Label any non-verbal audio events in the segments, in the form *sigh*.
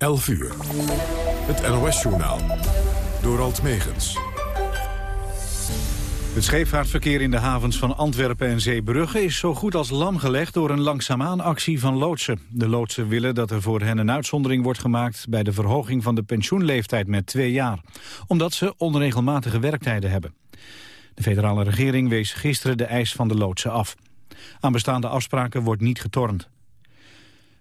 11 uur. Het NOS-journaal. Door Alt Megens. Het scheepvaartverkeer in de havens van Antwerpen en Zeebrugge is zo goed als lam gelegd door een langzaamaan actie van loodsen. De loodsen willen dat er voor hen een uitzondering wordt gemaakt bij de verhoging van de pensioenleeftijd met twee jaar. Omdat ze onregelmatige werktijden hebben. De federale regering wees gisteren de eis van de loodsen af. Aan bestaande afspraken wordt niet getornd.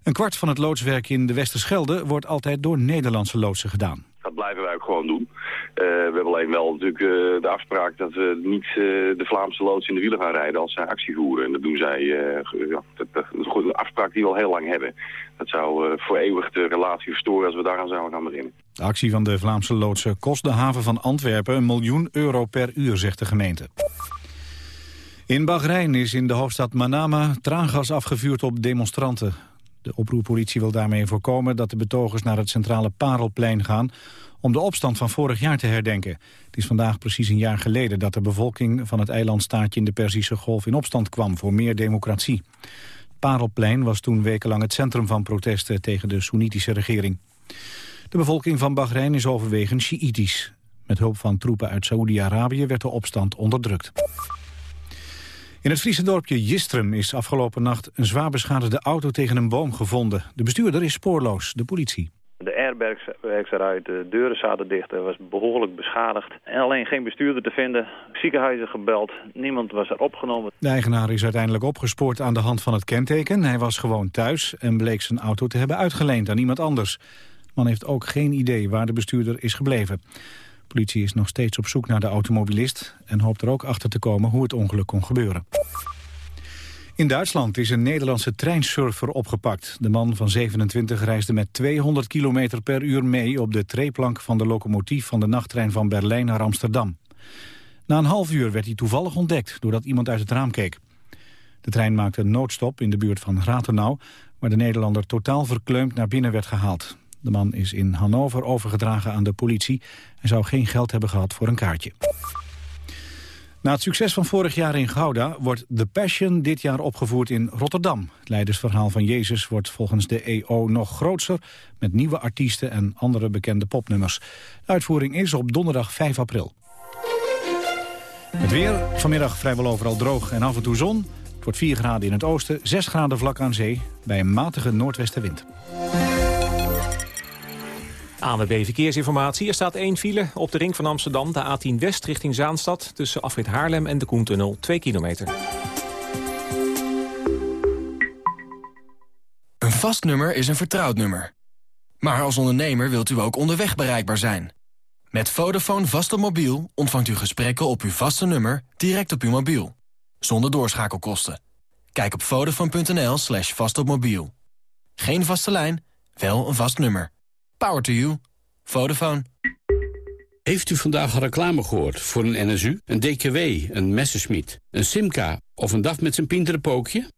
Een kwart van het loodswerk in de Westerschelde wordt altijd door Nederlandse loodsen gedaan. Dat blijven wij ook gewoon doen. Uh, we hebben alleen wel natuurlijk uh, de afspraak dat we niet uh, de Vlaamse loods in de wielen gaan rijden als zij actie voeren. En dat doen zij, ja, dat, dat, is een afspraak die we al heel lang hebben. Dat zou voor eeuwig de relatie verstoren als we daaraan zouden gaan beginnen. De actie van de Vlaamse loodsen kost de haven van Antwerpen een miljoen euro per uur, zegt de gemeente. In Bahrein is in de hoofdstad Manama traangas afgevuurd op demonstranten. De oproerpolitie wil daarmee voorkomen dat de betogers naar het centrale Parelplein gaan om de opstand van vorig jaar te herdenken. Het is vandaag precies een jaar geleden dat de bevolking van het eilandstaatje in de Perzische Golf in opstand kwam voor meer democratie. Parelplein was toen wekenlang het centrum van protesten tegen de Soenitische regering. De bevolking van Bahrein is overwegend Sjiïtisch. Met hulp van troepen uit Saoedi-Arabië werd de opstand onderdrukt. In het Friese dorpje Jistrum is afgelopen nacht een zwaar beschadigde auto tegen een boom gevonden. De bestuurder is spoorloos, de politie. De airbags eruit, de deuren zaten dicht, er was behoorlijk beschadigd. En alleen geen bestuurder te vinden, ziekenhuizen gebeld, niemand was er opgenomen. De eigenaar is uiteindelijk opgespoord aan de hand van het kenteken. Hij was gewoon thuis en bleek zijn auto te hebben uitgeleend aan iemand anders. De man heeft ook geen idee waar de bestuurder is gebleven politie is nog steeds op zoek naar de automobilist... en hoopt er ook achter te komen hoe het ongeluk kon gebeuren. In Duitsland is een Nederlandse treinsurfer opgepakt. De man van 27 reisde met 200 km per uur mee... op de treeplank van de locomotief van de nachttrein van Berlijn naar Amsterdam. Na een half uur werd hij toevallig ontdekt doordat iemand uit het raam keek. De trein maakte een noodstop in de buurt van Ratenau... waar de Nederlander totaal verkleumd naar binnen werd gehaald. De man is in Hannover overgedragen aan de politie... en zou geen geld hebben gehad voor een kaartje. Na het succes van vorig jaar in Gouda wordt The Passion dit jaar opgevoerd in Rotterdam. Het leidersverhaal van Jezus wordt volgens de EO nog groter... met nieuwe artiesten en andere bekende popnummers. De uitvoering is op donderdag 5 april. Het weer, vanmiddag vrijwel overal droog en af en toe zon. Het wordt 4 graden in het oosten, 6 graden vlak aan zee... bij een matige noordwestenwind. ANWB Verkeersinformatie. Er staat één file op de ring van Amsterdam, de A10 West richting Zaanstad... tussen Afrit Haarlem en de Koentunnel, 2 kilometer. Een vast nummer is een vertrouwd nummer. Maar als ondernemer wilt u ook onderweg bereikbaar zijn. Met Vodafone vast op mobiel ontvangt u gesprekken op uw vaste nummer... direct op uw mobiel, zonder doorschakelkosten. Kijk op vodafone.nl slash vastopmobiel. Geen vaste lijn, wel een vast nummer. Power to you. Vodafone. Heeft u vandaag reclame gehoord voor een NSU, een DKW, een Messerschmitt, een Simca of een DAF met zijn pinterenpookje?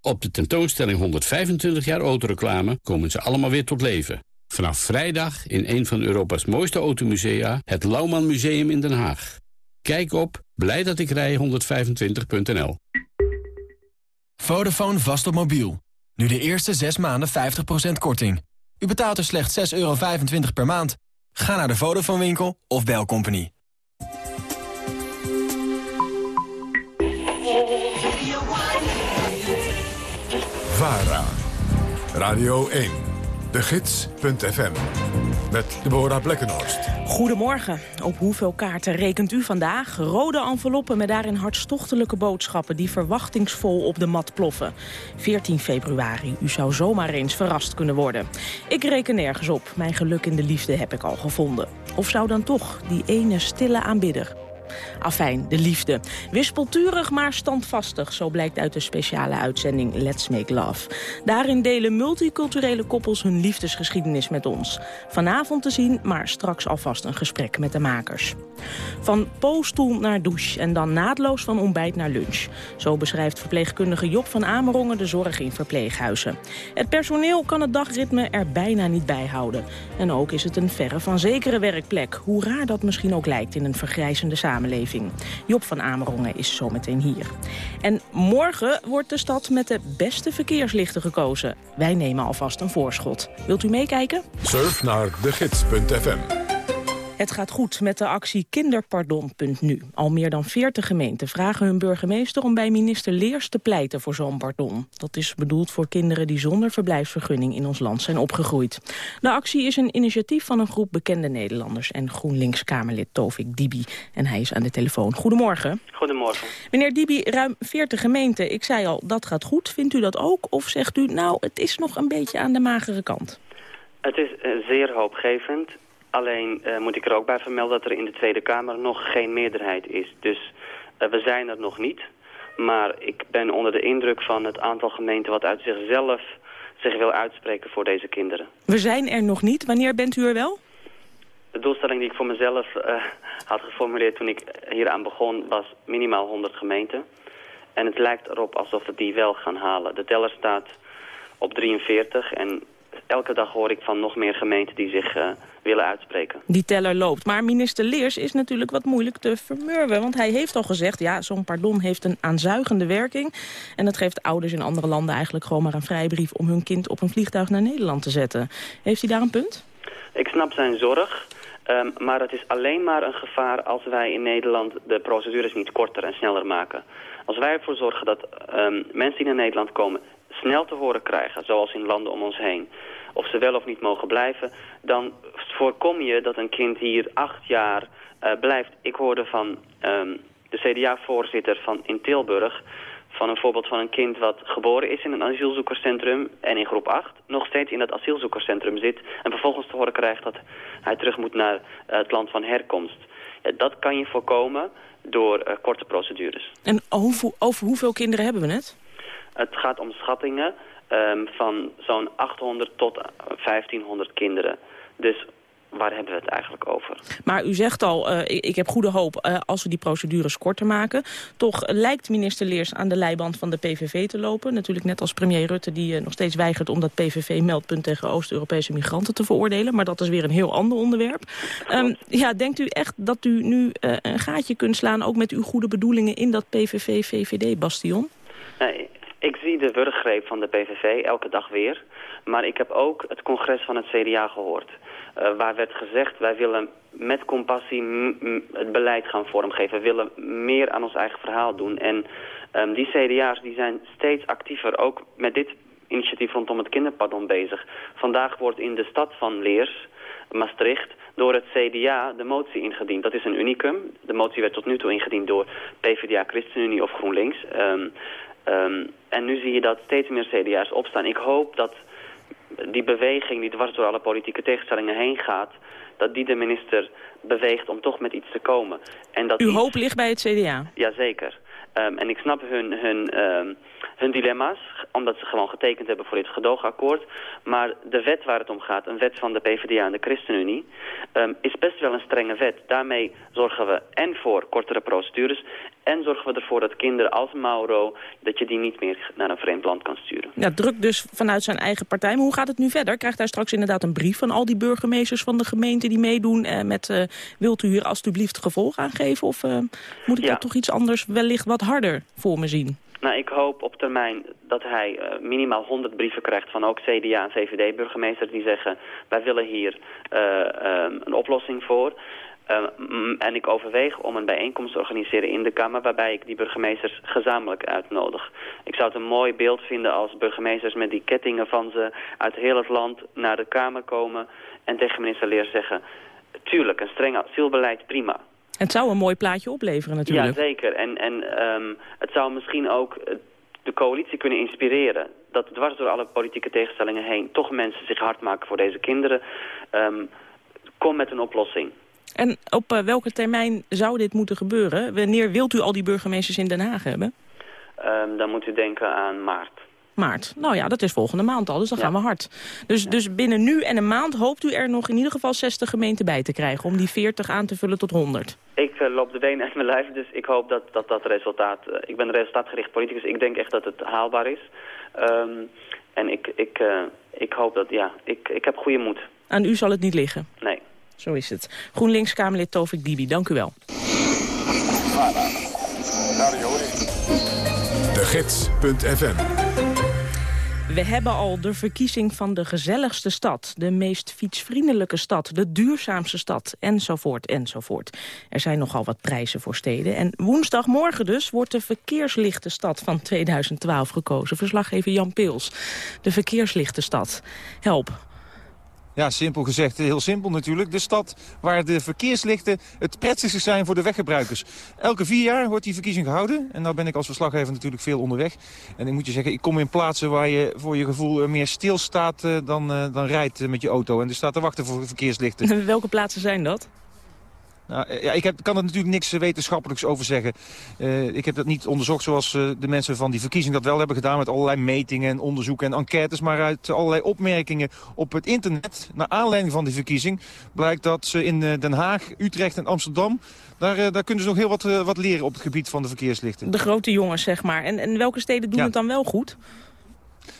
Op de tentoonstelling 125 jaar autoreclame komen ze allemaal weer tot leven. Vanaf vrijdag in een van Europa's mooiste automusea, het Lauwman Museum in Den Haag. Kijk op blijdatikrij125.nl Vodafone vast op mobiel. Nu de eerste 6 maanden 50% korting. U betaalt er slechts 6,25 euro per maand. Ga naar de Vodafone winkel of bel Company. VARA, Radio 1, de gids.fm, met Deborah Blekkenhorst. Goedemorgen. Op hoeveel kaarten rekent u vandaag? Rode enveloppen met daarin hartstochtelijke boodschappen... die verwachtingsvol op de mat ploffen. 14 februari. U zou zomaar eens verrast kunnen worden. Ik reken nergens op. Mijn geluk in de liefde heb ik al gevonden. Of zou dan toch die ene stille aanbidder Afijn, de liefde. Wispelturig, maar standvastig. Zo blijkt uit de speciale uitzending Let's Make Love. Daarin delen multiculturele koppels hun liefdesgeschiedenis met ons. Vanavond te zien, maar straks alvast een gesprek met de makers. Van poolstoel naar douche en dan naadloos van ontbijt naar lunch. Zo beschrijft verpleegkundige Job van Amerongen de zorg in verpleeghuizen. Het personeel kan het dagritme er bijna niet bij houden. En ook is het een verre van zekere werkplek. Hoe raar dat misschien ook lijkt in een vergrijzende samenleving Job van Amerongen is zometeen hier. En morgen wordt de stad met de beste verkeerslichten gekozen. Wij nemen alvast een voorschot. Wilt u meekijken? Surf naar degids.fm. Het gaat goed met de actie kinderpardon.nu. Al meer dan 40 gemeenten vragen hun burgemeester om bij minister Leers te pleiten voor zo'n pardon. Dat is bedoeld voor kinderen die zonder verblijfsvergunning in ons land zijn opgegroeid. De actie is een initiatief van een groep bekende Nederlanders en GroenLinks-Kamerlid Tovik Dibi. En hij is aan de telefoon. Goedemorgen. Goedemorgen. Meneer Dibi, ruim 40 gemeenten. Ik zei al, dat gaat goed. Vindt u dat ook? Of zegt u, nou, het is nog een beetje aan de magere kant? Het is uh, zeer hoopgevend. Alleen uh, moet ik er ook bij vermelden dat er in de Tweede Kamer nog geen meerderheid is. Dus uh, we zijn er nog niet. Maar ik ben onder de indruk van het aantal gemeenten wat uit zichzelf zich wil uitspreken voor deze kinderen. We zijn er nog niet. Wanneer bent u er wel? De doelstelling die ik voor mezelf uh, had geformuleerd toen ik hieraan begon was minimaal 100 gemeenten. En het lijkt erop alsof we die wel gaan halen. De teller staat op 43 en elke dag hoor ik van nog meer gemeenten die zich uh, willen uitspreken. Die teller loopt. Maar minister Leers is natuurlijk wat moeilijk te vermurwen. Want hij heeft al gezegd, ja, zo'n pardon heeft een aanzuigende werking. En dat geeft ouders in andere landen eigenlijk gewoon maar een vrijbrief... om hun kind op een vliegtuig naar Nederland te zetten. Heeft hij daar een punt? Ik snap zijn zorg. Um, maar het is alleen maar een gevaar als wij in Nederland de procedures niet korter en sneller maken. Als wij ervoor zorgen dat um, mensen die naar Nederland komen snel te horen krijgen, zoals in landen om ons heen, of ze wel of niet mogen blijven, dan voorkom je dat een kind hier acht jaar uh, blijft. Ik hoorde van um, de CDA-voorzitter van in Tilburg, van een voorbeeld van een kind wat geboren is in een asielzoekerscentrum en in groep 8 nog steeds in dat asielzoekerscentrum zit en vervolgens te horen krijgt dat hij terug moet naar uh, het land van herkomst. Dat kan je voorkomen door uh, korte procedures. En over, over hoeveel kinderen hebben we het? Het gaat om schattingen um, van zo'n 800 tot 1500 kinderen. Dus waar hebben we het eigenlijk over? Maar u zegt al, uh, ik, ik, heb goede hoop uh, als we die procedures korter maken. Toch lijkt minister Leers aan de leiband van de PVV te lopen. Natuurlijk net als premier Rutte die uh, nog steeds weigert... om dat PVV-meldpunt tegen Oost-Europese migranten te veroordelen. Maar dat is weer een heel ander onderwerp. Um, ja, denkt u echt dat u nu een gaatje kunt slaan... ook met uw goede bedoelingen in dat PVV-VVD-bastion? Nee, ik zie de wurggreep van de PVV elke dag weer. Maar ik heb ook het congres van het CDA gehoord. Uh, waar werd gezegd, wij willen met compassie het beleid gaan vormgeven. We willen meer aan ons eigen verhaal doen. En um, die CDA's die zijn steeds actiever, ook met dit initiatief rondom het kinderpardon bezig. Vandaag wordt in de stad van Leers, Maastricht, door het CDA de motie ingediend. Dat is een unicum. De motie werd tot nu toe ingediend door PvdA, ChristenUnie of GroenLinks. Um, um, en nu zie je dat steeds meer CDA's opstaan. Ik hoop dat die beweging die dwars door alle politieke tegenstellingen heen gaat... dat die de minister beweegt om toch met iets te komen. En dat Uw iets... hoop ligt bij het CDA? Jazeker. Um, en ik snap hun, hun, um, hun dilemma's, omdat ze gewoon getekend hebben voor dit gedoogakkoord. Maar de wet waar het om gaat, een wet van de PvdA en de ChristenUnie, um, is best wel een strenge wet. Daarmee zorgen we en voor kortere procedures en zorgen we ervoor dat kinderen als Mauro, dat je die niet meer naar een vreemd land kan sturen. Ja, druk dus vanuit zijn eigen partij. Maar hoe gaat het nu verder? Krijgt hij straks inderdaad een brief van al die burgemeesters van de gemeente die meedoen eh, met uh, wilt u hier alstublieft gevolg aangeven? Of uh, moet ik ja. toch iets anders wellicht wat harder voor me zien? Nou, ik hoop op termijn dat hij uh, minimaal 100 brieven krijgt van ook CDA en VVD-burgemeesters die zeggen... wij willen hier uh, een oplossing voor. Uh, en ik overweeg om een bijeenkomst te organiseren in de Kamer... waarbij ik die burgemeesters gezamenlijk uitnodig. Ik zou het een mooi beeld vinden als burgemeesters met die kettingen van ze... uit heel het land naar de Kamer komen en tegen minister Leer zeggen... tuurlijk, een streng asielbeleid, prima. Het zou een mooi plaatje opleveren natuurlijk. Ja, zeker. En, en um, het zou misschien ook de coalitie kunnen inspireren. Dat dwars door alle politieke tegenstellingen heen... toch mensen zich hard maken voor deze kinderen. Um, kom met een oplossing. En op uh, welke termijn zou dit moeten gebeuren? Wanneer wilt u al die burgemeesters in Den Haag hebben? Um, dan moet u denken aan maart. Maart. Nou ja, dat is volgende maand al, dus dan ja. gaan we hard. Dus, ja. dus binnen nu en een maand hoopt u er nog in ieder geval 60 gemeenten bij te krijgen... om die 40 aan te vullen tot 100? Ik uh, loop de benen uit mijn lijf, dus ik hoop dat dat, dat resultaat... Uh, ik ben resultaatgericht politicus, ik denk echt dat het haalbaar is. Um, en ik, ik, ik hoop dat, ja, ik, ik heb goede moed. Aan u zal het niet liggen? Nee. Zo is het. GroenLinks-Kamerlid Tovik Dibi, dank u wel. De Gids.fm we hebben al de verkiezing van de gezelligste stad... de meest fietsvriendelijke stad, de duurzaamste stad, enzovoort, enzovoort. Er zijn nogal wat prijzen voor steden. En woensdagmorgen dus wordt de verkeerslichte stad van 2012 gekozen. Verslaggever Jan Pils. De verkeerslichte stad. Help, ja, simpel gezegd, heel simpel natuurlijk. De stad waar de verkeerslichten het prettigste zijn voor de weggebruikers. Elke vier jaar wordt die verkiezing gehouden. En nou ben ik als verslaggever natuurlijk veel onderweg. En ik moet je zeggen, ik kom in plaatsen waar je voor je gevoel meer stilstaat uh, dan, uh, dan rijdt met je auto. En er staat te wachten voor verkeerslichten. *laughs* Welke plaatsen zijn dat? Nou, eh, ja, ik heb, kan er natuurlijk niks wetenschappelijks over zeggen. Uh, ik heb dat niet onderzocht zoals uh, de mensen van die verkiezing dat wel hebben gedaan... met allerlei metingen en onderzoeken en enquêtes. Maar uit allerlei opmerkingen op het internet... naar aanleiding van die verkiezing... blijkt dat ze in Den Haag, Utrecht en Amsterdam... Daar, daar kunnen ze nog heel wat, wat leren op het gebied van de verkeerslichten. De grote jongens, zeg maar. En, en welke steden doen ja. het dan wel goed?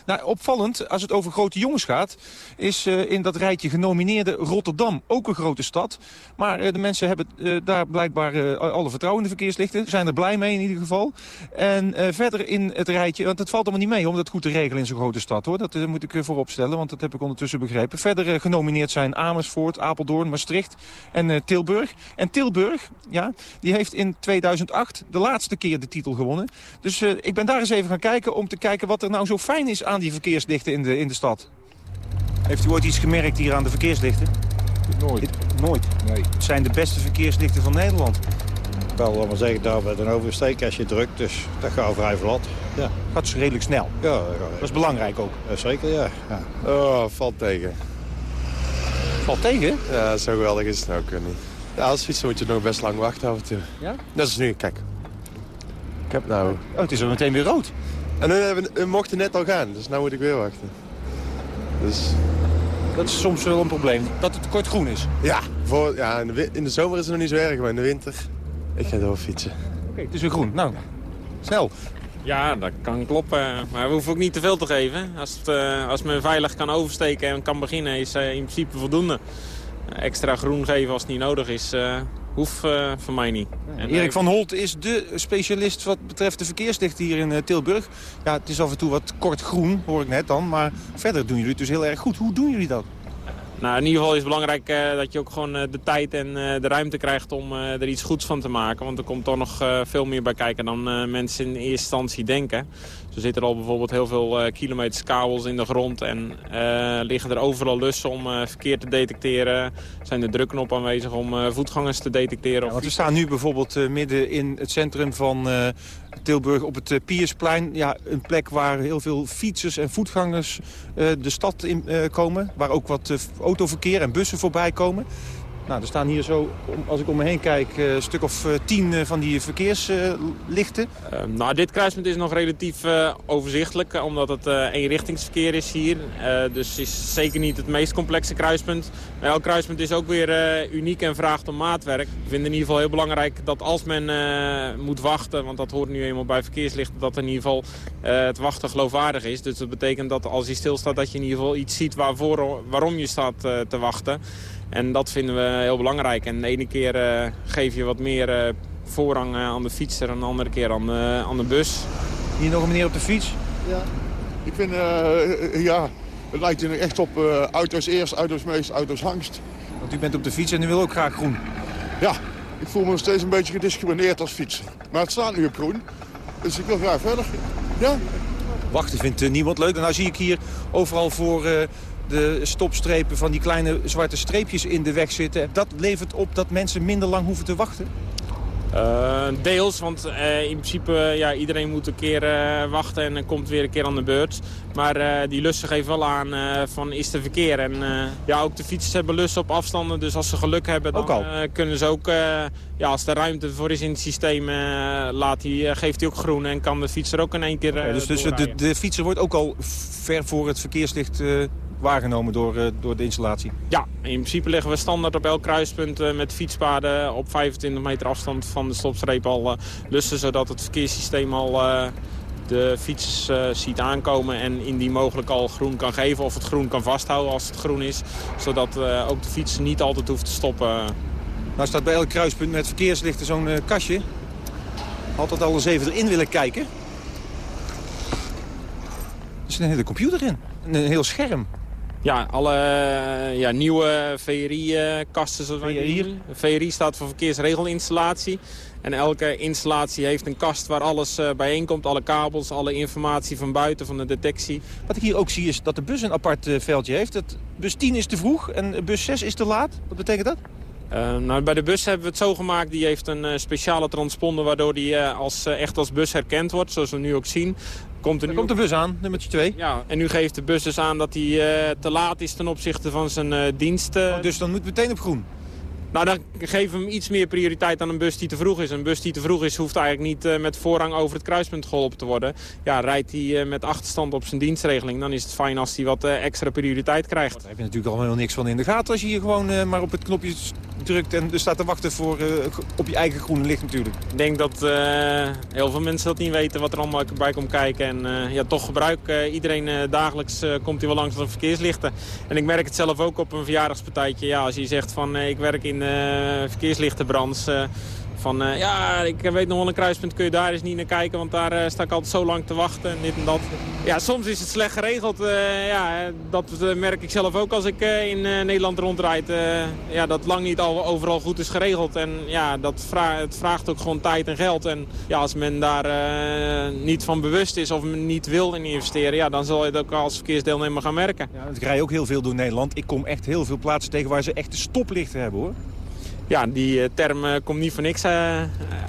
Nou, opvallend, als het over grote jongens gaat... is uh, in dat rijtje genomineerde Rotterdam ook een grote stad. Maar uh, de mensen hebben uh, daar blijkbaar alle vertrouwen in de verkeerslichten. Zijn er blij mee in ieder geval. En verder in het rijtje, want het valt allemaal niet mee om dat goed te regelen in zo'n grote stad. hoor. Dat moet ik voorop stellen, want dat heb ik ondertussen begrepen. Verder genomineerd zijn Amersfoort, Apeldoorn, Maastricht en Tilburg. En Tilburg, ja, die heeft in 2008 de laatste keer de titel gewonnen. Dus ik ben daar eens even gaan kijken om te kijken wat er nou zo fijn is aan die verkeerslichten in de, in de stad? Heeft u ooit iets gemerkt hier aan de verkeerslichten? Nooit. nooit? Nee. Het zijn de beste verkeerslichten van Nederland. Ik wil maar zeggen, daar met een oversteek als je drukt, dus dat gaat vrij vlot. Ja. Gaat dus redelijk snel? Ja. Dat is belangrijk ook? Ja, zeker, ja. ja. Oh, valt tegen. Valt tegen? Ja, zo geweldig is het nou ook niet. Ja, als fietsen moet je nog best lang wachten af en toe. Ja? Dat is nu, kijk. Ik heb nou... Oh, het is al meteen weer rood. En we, we mochten net al gaan, dus nu moet ik weer wachten. Dus... Dat is soms wel een probleem, dat het kort groen is. Ja, voor, ja in, de, in de zomer is het nog niet zo erg, maar in de winter... Ik ga door fietsen. Oké, okay, het is weer groen. Nou, snel. Ja, dat kan kloppen. Maar we hoeven ook niet te veel te geven. Als, het, uh, als men veilig kan oversteken en kan beginnen, is uh, in principe voldoende. Extra groen geven als het niet nodig is, uh, hoeft uh, voor mij niet. Erik van Holt is de specialist wat betreft de verkeerslichten hier in uh, Tilburg. Ja, het is af en toe wat kort groen, hoor ik net dan. Maar verder doen jullie het dus heel erg goed. Hoe doen jullie dat? Nou, in ieder geval is het belangrijk uh, dat je ook gewoon uh, de tijd en uh, de ruimte krijgt om er iets goeds van te maken. Want er komt toch nog veel meer bij kijken dan mensen in eerste instantie denken. Zo zitten er al bijvoorbeeld heel veel kilometers kabels in de grond en liggen er overal lussen om verkeer te detecteren. Zijn er drukknop aanwezig om voetgangers te detecteren. Ja, want we staan nu bijvoorbeeld midden in het centrum van Tilburg op het Piersplein. Ja, een plek waar heel veel fietsers en voetgangers de stad in komen. Waar ook wat autoverkeer en bussen voorbij komen. Nou, er staan hier zo, als ik om me heen kijk, een stuk of tien van die verkeerslichten. Uh, nou, dit kruispunt is nog relatief overzichtelijk, omdat het uh, eenrichtingsverkeer is hier. dus is zeker niet het meest complexe kruispunt. Maar elk kruispunt is ook weer uniek en vraagt om maatwerk. Ik vind in ieder geval heel belangrijk dat als men moet wachten, want dat hoort nu eenmaal bij verkeerslichten, dat in ieder geval het wachten geloofwaardig is. Dus dat betekent dat als hij stilstaat, dat je in ieder geval iets ziet waarvoor, waarom je staat te wachten. En dat vinden we heel belangrijk. En de ene keer uh, geef je wat meer uh, voorrang uh, aan de fietser en de andere keer aan de, aan de bus. Hier nog een meneer op de fiets? Ja. Ik vind, ja, het lijkt er echt op auto's eerst, auto's meest, auto's angst. Want u bent op de fiets en u wil ook graag groen? Ja, ik voel me nog steeds een beetje gediscrimineerd als fietser. Maar het staat nu op groen, dus ik wil graag verder. Ja. Wachten vindt niemand leuk. En nou zie ik hier overal voor de stopstrepen van die kleine zwarte streepjes in de weg zitten. Dat levert op dat mensen minder lang hoeven te wachten? Uh, deels, want uh, in principe ja, iedereen moet een keer uh, wachten en dan komt weer een keer aan de beurt. Maar die lussen geven wel aan van is er verkeer. En ja, ook de fietsers hebben lussen op afstanden, dus als ze geluk hebben dan kunnen ze ook, ja, als er ruimte voor is in het systeem, laat die, geeft hij ook groen en kan de fietser ook in één keer okay, Dus, dus de, de, fietser wordt ook al ver voor het verkeerslicht waargenomen door, uh, door de installatie? Ja, in principe leggen we standaard op elk kruispunt uh, met fietspaden op 25 meter afstand van de stopstreep al uh, lussen, zodat het verkeerssysteem al de fiets ziet aankomen en indien mogelijk al groen kan geven of het groen kan vasthouden als het groen is, zodat ook de fiets niet altijd hoeft te stoppen. Nou staat bij elk kruispunt met verkeerslichten zo'n kastje. altijd al eens even erin willen kijken. Er zit een hele computer in. Een heel scherm. Ja, alle eh, ja, nieuwe VRI-kasten. wij VRI? VRI staat voor verkeersregelinstallatie. En elke installatie heeft een kast waar alles eh, bijeenkomt. Alle kabels, alle informatie van buiten, van de detectie. Wat ik hier ook zie is dat de bus een apart eh, veldje heeft. Dat bus 10 is te vroeg en bus 6 is te laat. Wat betekent dat? Eh, nou, bij de bus hebben we het zo gemaakt. Die heeft een eh, speciale transponder waardoor die eh, als, echt als bus herkend wordt. Zoals we nu ook zien. Komt er nu komt de bus aan, nummertje 2. Ja, en nu geeft de bus dus aan dat hij te laat is ten opzichte van zijn eh, dienst. eh. dus dan moet meteen op groen? Nou, dan geven we hem iets meer prioriteit dan een bus die te vroeg is. Een bus die te vroeg is hoeft eigenlijk niet eh, met voorrang over het kruispunt geholpen te worden. Ja, rijdt hij eh, met achterstand op zijn dienstregeling, dan is het fijn als hij wat eh, extra prioriteit krijgt. Daar heb je natuurlijk al helemaal niks van in de gaten als je hier gewoon maar op het knopje drukt en dus staat te wachten voor, op je eigen groene licht natuurlijk. Ik denk dat heel veel mensen dat niet weten wat er allemaal bij komt kijken. En ja, toch gebruik iedereen dagelijks komt hij wel langs de verkeerslichten. En ik merk het zelf ook op een verjaardagspartijtje. Ja, als je zegt van ik werk in de verkeerslichtenbranche... eh, van eh, ja, ik weet nog wel een kruispunt, kun je daar eens niet naar kijken, want daar eh, sta ik altijd zo lang te wachten en dit en dat. Ja, soms is het slecht geregeld. eh, ja, eh, dat eh, merk ik zelf ook als ik eh, in eh, Nederland rondrijd. eh, ja, dat lang niet al, overal goed is geregeld. En ja, dat het vraagt ook gewoon tijd en geld. En ja, als men daar eh, niet van bewust is of niet wil in investeren, ja, dan zal je het ook als verkeersdeelnemer gaan merken. Ja, ik rij ook heel veel door Nederland. Ik kom echt heel veel plaatsen tegen waar ze echte stoplichten hebben hoor. Ja, die eh, term eh, komt niet voor niks eh,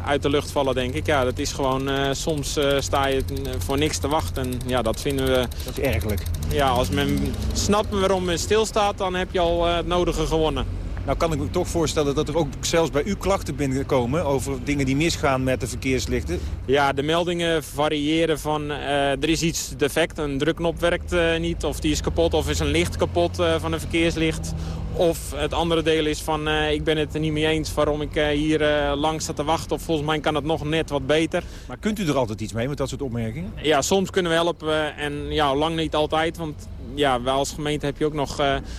uit de lucht vallen, denk ik. Ja, dat is gewoon, soms sta je voor niks te wachten. En ja, dat vinden we... Dat is ergelijk. Ja, als men snapt waarom men stilstaat, dan heb je al het nodige gewonnen. Nou kan ik me toch voorstellen dat er ook zelfs bij u klachten binnenkomen over dingen die misgaan met de verkeerslichten. Ja, de meldingen variëren van er is iets defect, een drukknop werkt niet of die is kapot of is een licht kapot van een verkeerslicht. Of het andere deel is van eh, ik ben het er niet mee eens waarom ik eh, hier eh, lang sta te wachten of volgens mij kan het nog net wat beter. Maar kunt u er altijd iets mee met dat soort opmerkingen? Ja, soms kunnen we helpen en ja, lang niet altijd, want ja, wij als gemeente heb je ook nog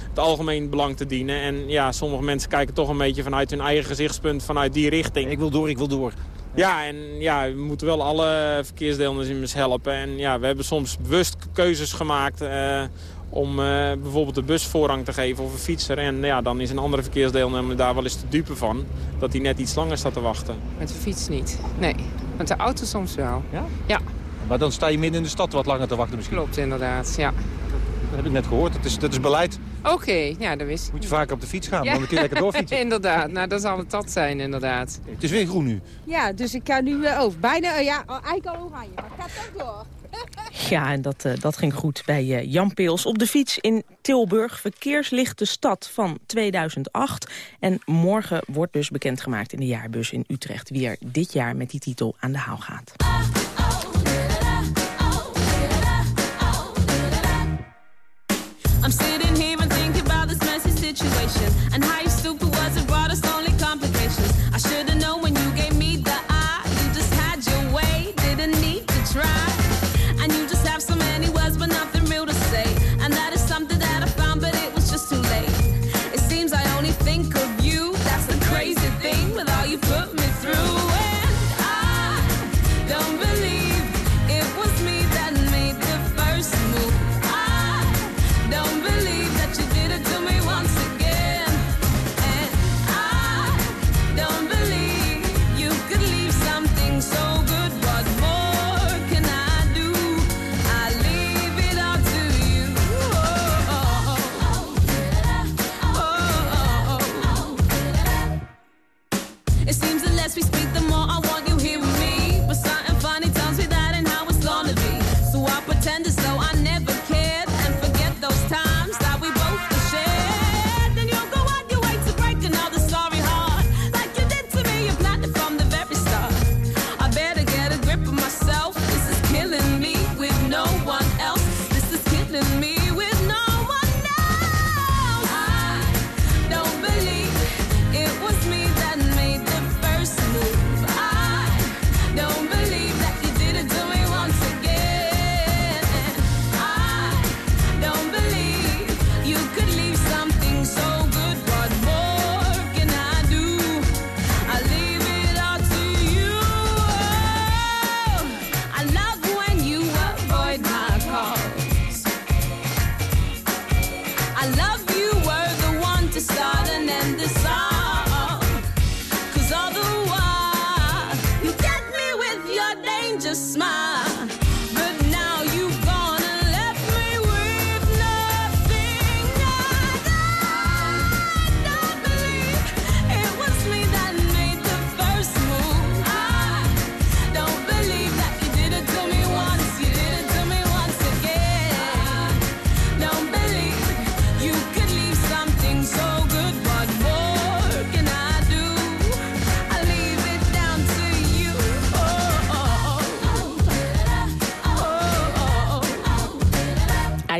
het algemeen belang te dienen. En ja, sommige mensen kijken toch een beetje vanuit hun eigen gezichtspunt, vanuit die richting. Ik wil door, ik wil door. Ja, en ja, we moeten wel alle verkeersdeelnemers helpen. En ja, we hebben soms bewust keuzes gemaakt om eh, bijvoorbeeld de bus voorrang te geven of een fietser. En ja, dan is een andere verkeersdeelnemer daar wel eens te dupe van. Dat hij net iets langer staat te wachten. Met de fiets niet, nee. Met de auto soms wel. Ja? Ja, Maar dan sta je midden in de stad wat langer te wachten misschien. klopt inderdaad, ja. Dat heb ik net gehoord. Dat is, dat is beleid. Oké, ja, dat wist ik. Moet je vaker op de fiets gaan, Ja. dan kun je lekker doorfietsen. *laughs* inderdaad, nou dat zal het dat zijn inderdaad. Het is weer groen nu. Ja, dus ik kan nu eh, over. Bijna, eh, ja, eigenlijk al oranje, maar het gaat ook door. Ja, en dat, eh, dat ging goed bij eh, Jan Peels op de fiets in Tilburg. Verkeerslichte stad van 2008. En morgen wordt dus bekendgemaakt in de jaarbus in Utrecht... wie er dit jaar met die titel aan de haal gaat. I'm sitting about this messy situation and how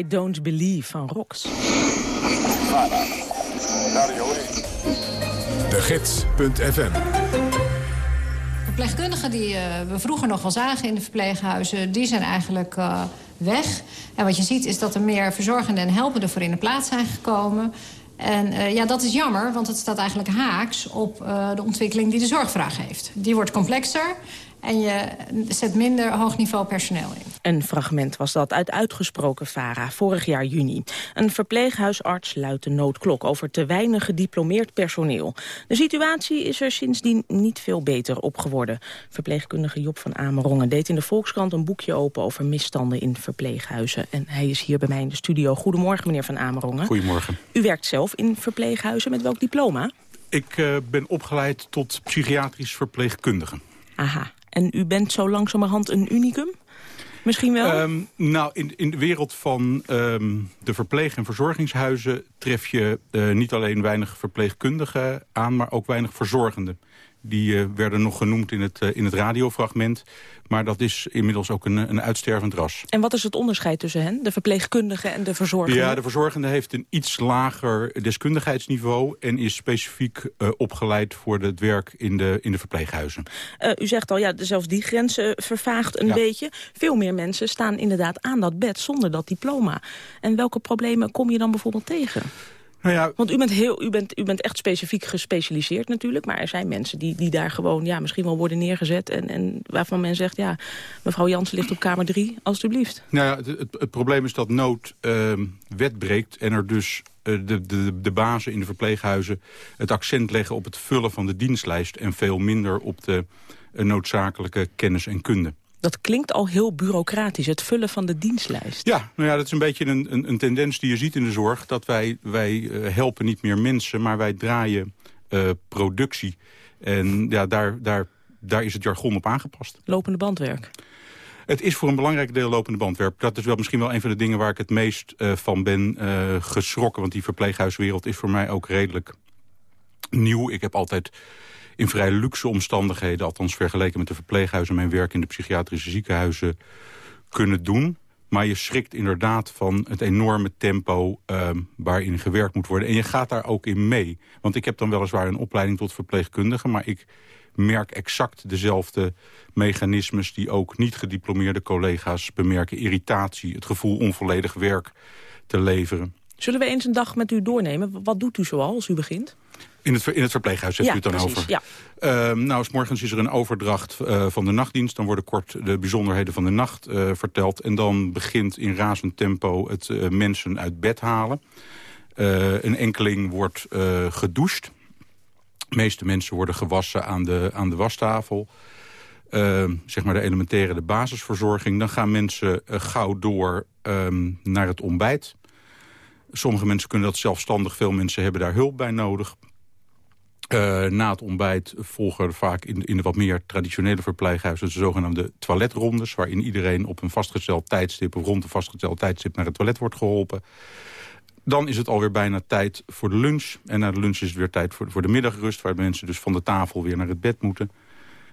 I Don't Believe van Rox. De Gids.fm Verpleegkundigen die uh, we vroeger nog wel zagen in de verpleeghuizen... die zijn eigenlijk uh, weg. En wat je ziet is dat er meer verzorgende en helpende voor in de plaats zijn gekomen. En uh, ja, dat is jammer, want het staat eigenlijk haaks op de ontwikkeling die de zorgvraag heeft. Die wordt complexer en je zet minder hoog niveau personeel in. Een fragment was dat uit Uitgesproken VARA, vorig jaar juni. Een verpleeghuisarts luidt de noodklok over te weinig gediplomeerd personeel. De situatie is er sindsdien niet veel beter op geworden. Verpleegkundige Job van Amerongen deed in de Volkskrant een boekje open... over misstanden in verpleeghuizen. En hij is hier bij mij in de studio. Goedemorgen, meneer van Amerongen. Goedemorgen. U werkt zelf in verpleeghuizen. Met welk diploma? Ik uh, ben opgeleid tot psychiatrisch verpleegkundige. Aha. En u bent zo langzamerhand een unicum? Misschien wel? Um, nou, in, in de wereld van um, de verpleeg- en verzorgingshuizen... tref je uh, niet alleen weinig verpleegkundigen aan, maar ook weinig verzorgenden. Die uh, werden nog genoemd in het, uh, in het radiofragment. Maar dat is inmiddels ook een, een uitstervend ras. En wat is het onderscheid tussen hen? De verpleegkundige en de verzorgende? Ja, de verzorgende heeft een iets lager deskundigheidsniveau... en is specifiek uh, opgeleid voor het werk in de, in de verpleeghuizen. U zegt al, ja, zelfs die grenzen vervaagt een ja. beetje. Veel meer mensen staan inderdaad aan dat bed zonder dat diploma. En welke problemen kom je dan bijvoorbeeld tegen? Nou ja, Want u bent, heel, u, bent, u bent echt specifiek gespecialiseerd natuurlijk. Maar er zijn mensen die, die daar gewoon ja, misschien wel worden neergezet. En, en waarvan men zegt, ja, mevrouw Jansen ligt op kamer 3, alstublieft. Nou ja, het, het, het probleem is dat nood uh, wet breekt. En er dus uh, de, de, de bazen in de verpleeghuizen het accent leggen op het vullen van de dienstlijst. En veel minder op de uh, noodzakelijke kennis en kunde. Dat klinkt al heel bureaucratisch, het vullen van de dienstlijst. Ja, nou ja dat is een beetje een, een, een tendens die je ziet in de zorg. Dat wij, wij uh, helpen niet meer mensen, maar wij draaien uh, productie. En ja, daar, daar, daar is het jargon op aangepast. Lopende bandwerk. Het is voor een belangrijk deel lopende bandwerk. Dat is wel misschien wel een van de dingen waar ik het meest uh, van ben geschrokken. Want die verpleeghuiswereld is voor mij ook redelijk nieuw. Ik heb altijd in vrij luxe omstandigheden... althans vergeleken met de verpleeghuizen... mijn werk in de psychiatrische ziekenhuizen kunnen doen. Maar je schrikt inderdaad van het enorme tempo uh, waarin gewerkt moet worden. En je gaat daar ook in mee. Want ik heb dan weliswaar een opleiding tot verpleegkundige... maar ik merk exact dezelfde mechanismes... die ook niet gediplomeerde collega's bemerken. Irritatie, het gevoel onvolledig werk te leveren. Zullen we eens een dag met u doornemen? Wat doet u zoal als u begint? In het, in het verpleeghuis heeft ja, u het dan precies, over? Ja. Uh, nou, s morgens is er een overdracht uh, van de nachtdienst. Dan worden kort de bijzonderheden van de nacht uh, verteld. En dan begint in razend tempo het uh, mensen uit bed halen. Een enkeling wordt gedoucht. De meeste mensen worden gewassen aan de, aan de wastafel. Uh, zeg maar de elementaire, de basisverzorging. Dan gaan mensen gauw door um, naar het ontbijt. Sommige mensen kunnen dat zelfstandig. Veel mensen hebben daar hulp bij nodig. Uh, na het ontbijt volgen vaak in, in de wat meer traditionele verpleeghuizen... de zogenaamde toiletrondes... waarin iedereen op een vastgesteld tijdstip... of rond een vastgesteld tijdstip naar het toilet wordt geholpen. Dan is het alweer bijna tijd voor de lunch. En na de lunch is het weer tijd voor, voor de middagrust... waar mensen dus van de tafel weer naar het bed moeten.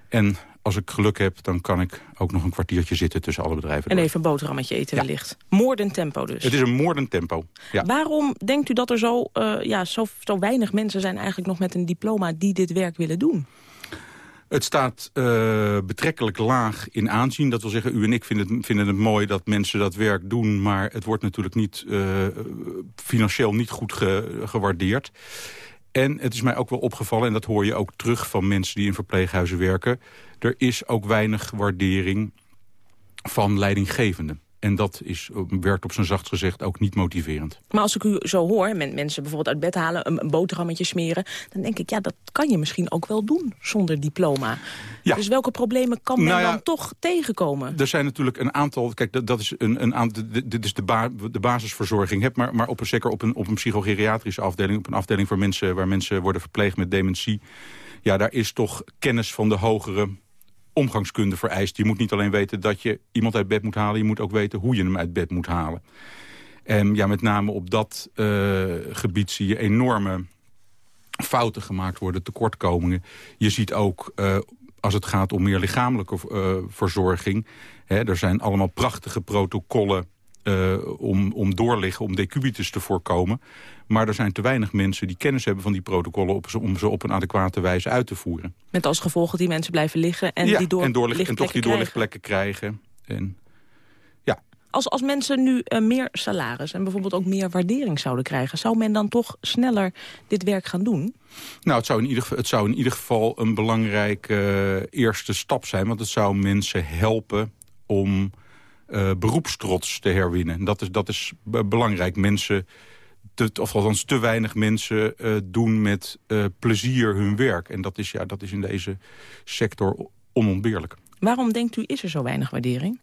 En als ik geluk heb, dan kan ik ook nog een kwartiertje zitten tussen alle bedrijven. En even een boterhammetje eten ja. wellicht. Moordend tempo dus. Het is een moordend tempo, ja. Waarom denkt u dat er zo, uh, ja, zo, zo weinig mensen zijn eigenlijk nog met een diploma die dit werk willen doen? Het staat uh, betrekkelijk laag in aanzien. Dat wil zeggen, u en ik vinden het, vinden het mooi dat mensen dat werk doen... maar het wordt natuurlijk niet, uh, financieel niet goed ge, gewaardeerd. En het is mij ook wel opgevallen, en dat hoor je ook terug van mensen die in verpleeghuizen werken... er is ook weinig waardering van leidinggevenden. En dat is, werkt op zijn zacht gezegd ook niet motiverend. Maar als ik u zo hoor, met mensen bijvoorbeeld uit bed halen... een, een boterhammetje smeren, dan denk ik... ja, dat kan je misschien ook wel doen zonder diploma. Ja. Dus welke problemen kan men nou ja, dan toch tegenkomen? Er zijn natuurlijk een aantal... Kijk, dat, dat is, een, een aantal, dit is de, ba, de basisverzorging. Heb maar maar op een, zeker op een, op een psychogeriatrische afdeling... op een afdeling voor mensen, waar mensen worden verpleegd met dementie... ja, daar is toch kennis van de hogere omgangskunde vereist. Je moet niet alleen weten dat je iemand uit bed moet halen... je moet ook weten hoe je hem uit bed moet halen. En ja, met name op dat uh, gebied zie je enorme fouten gemaakt worden, tekortkomingen. Je ziet ook, uh, als het gaat om meer lichamelijke uh, verzorging... Hè, er zijn allemaal prachtige protocollen eh, om, om doorliggen, om decubitus te voorkomen. Maar er zijn te weinig mensen die kennis hebben van die protocollen... Op, om ze op een adequate wijze uit te voeren. Met als gevolg dat die mensen blijven liggen en ja, die door en, doorlig, en toch die doorlichtplekken krijgen. En, Als, als mensen nu eh, meer salaris en bijvoorbeeld ook meer waardering zouden krijgen... zou men dan toch sneller dit werk gaan doen? Nou, het zou in ieder, geval- het zou in ieder geval een belangrijke eh, eerste stap zijn. Want het zou mensen helpen om eh, beroepstrots te herwinnen. En Dat is, dat is be- belangrijk. Mensen, te, of althans te weinig mensen, eh, doen met eh, plezier hun werk. En dat is, ja, dat is in deze sector onontbeerlijk. Waarom denkt u is er zo weinig waardering?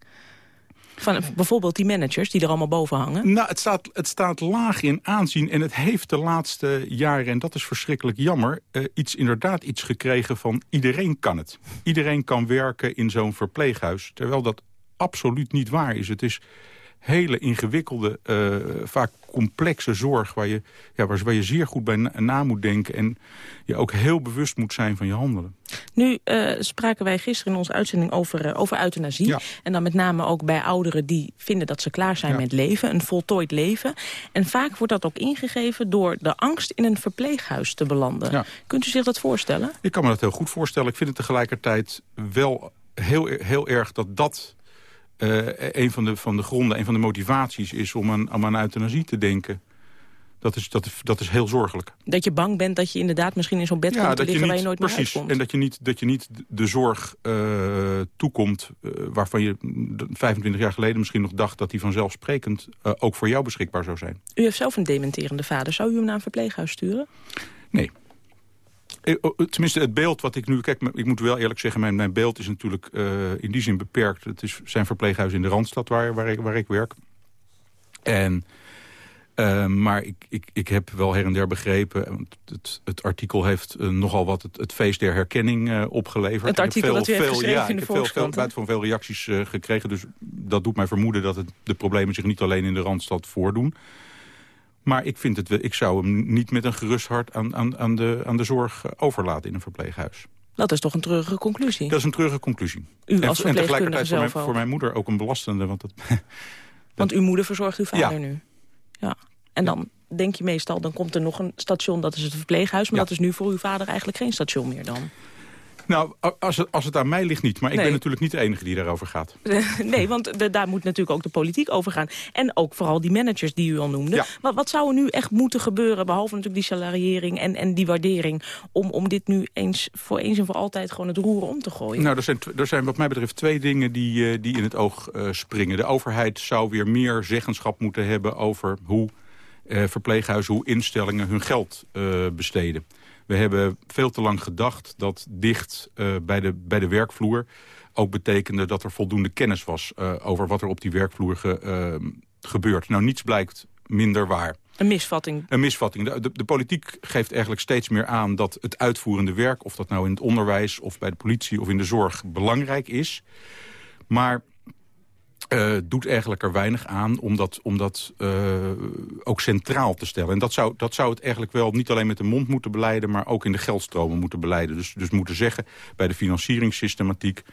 Van bijvoorbeeld die managers die er allemaal boven hangen? Nou, het staat, het staat laag in aanzien en het heeft de laatste jaren, en dat is verschrikkelijk jammer, eh, iets, inderdaad iets gekregen van iedereen kan het. Iedereen kan werken in zo'n verpleeghuis, terwijl dat absoluut niet waar is. Het is hele ingewikkelde, eh, vaak complexe zorg... Waar je, ja, waar, waar je zeer goed bij na, na moet denken... en je ook heel bewust moet zijn van je handelen. Nu eh, spraken wij gisteren in onze uitzending over, eh, over euthanasie. En dan met name ook bij ouderen die vinden dat ze klaar zijn met leven. Een voltooid leven. En vaak wordt dat ook ingegeven door de angst in een verpleeghuis te belanden. Ja. Kunt u zich dat voorstellen? Ik kan me dat heel goed voorstellen. Ik vind het tegelijkertijd wel heel, heel erg dat dat... eh, een van de, van de gronden, een van de motivaties is om aan, om aan euthanasie te denken. Dat is, dat, dat is heel zorgelijk. Dat je bang bent dat je inderdaad misschien in zo'n bed komt te liggen waar je nooit meer precies, uitkomt. En dat je niet, dat je niet de zorg eh, toekomt eh, waarvan je 25 jaar geleden misschien nog dacht dat die vanzelfsprekend ook voor jou beschikbaar zou zijn. U heeft zelf een dementerende vader. Zou u hem naar een verpleeghuis sturen? Nee. Eh, oh, Tenminste, het beeld wat ik nu... Kijk, ik moet wel eerlijk zeggen, mijn, mijn beeld is natuurlijk eh, in die zin beperkt. Het is, zijn verpleeghuizen in de Randstad waar, waar, ik, waar ik werk. En, eh, maar ik, ik, ik heb wel her en der begrepen... want het, het artikel heeft eh, nogal wat het, het feest der herkenning eh, opgeleverd. Het artikel dat u heeft geschreven ja, in de ik heb veel, veel, buitengewoon veel reacties eh, gekregen. Dus dat doet mij vermoeden dat het, de problemen zich niet alleen in de Randstad voordoen. Maar ik, vind het, wel- ik zou hem niet met een gerust hart aan, aan, aan, de, aan de zorg eh, overlaten in een verpleeghuis. Dat is toch een treurige conclusie? Dat is een treurige conclusie. U en, als en tegelijkertijd verpleegkundige voor mijn, voor mijn moeder ook een belastende. Want dat, *laughs* Want uw moeder verzorgt uw vader Ja. nu. Ja. En dan denk je meestal, dan komt er nog een station, dat is het verpleeghuis. Maar Ja. dat is nu voor uw vader eigenlijk geen station meer dan. Nou, als het, als het aan mij ligt niet. Maar ik Nee. ben natuurlijk niet de enige die daarover gaat. *laughs* nee, want de- daar moet natuurlijk ook de politiek over gaan. En ook vooral die managers die u al noemde. Ja. Wat, wat zou er nu echt moeten gebeuren, behalve natuurlijk die salariering en, en die waardering... Om, om dit nu eens voor eens en voor altijd gewoon het roeren om te gooien? Nou, er zijn, er zijn wat mij betreft twee dingen die, eh, die in het oog eh, springen. De overheid zou weer meer zeggenschap moeten hebben over hoe eh, verpleeghuizen, hoe instellingen hun geld besteden. We hebben veel te lang gedacht dat dicht eh, bij, de, bij de werkvloer ook betekende dat er voldoende kennis was eh, over wat er op die werkvloer ge- eh, gebeurt. Nou, niets blijkt minder waar. Een misvatting. Een misvatting. De, de, de politiek geeft eigenlijk steeds meer aan dat het uitvoerende werk... of dat nou in het onderwijs of bij de politie of in de zorg belangrijk is. Maar eh, doet eigenlijk er weinig aan om dat, om dat eh, ook centraal te stellen. En dat zou, dat zou het eigenlijk wel niet alleen met de mond moeten beleiden... maar ook in de geldstromen moeten beleiden. Dus, dus moeten zeggen, bij de financieringssystematiek...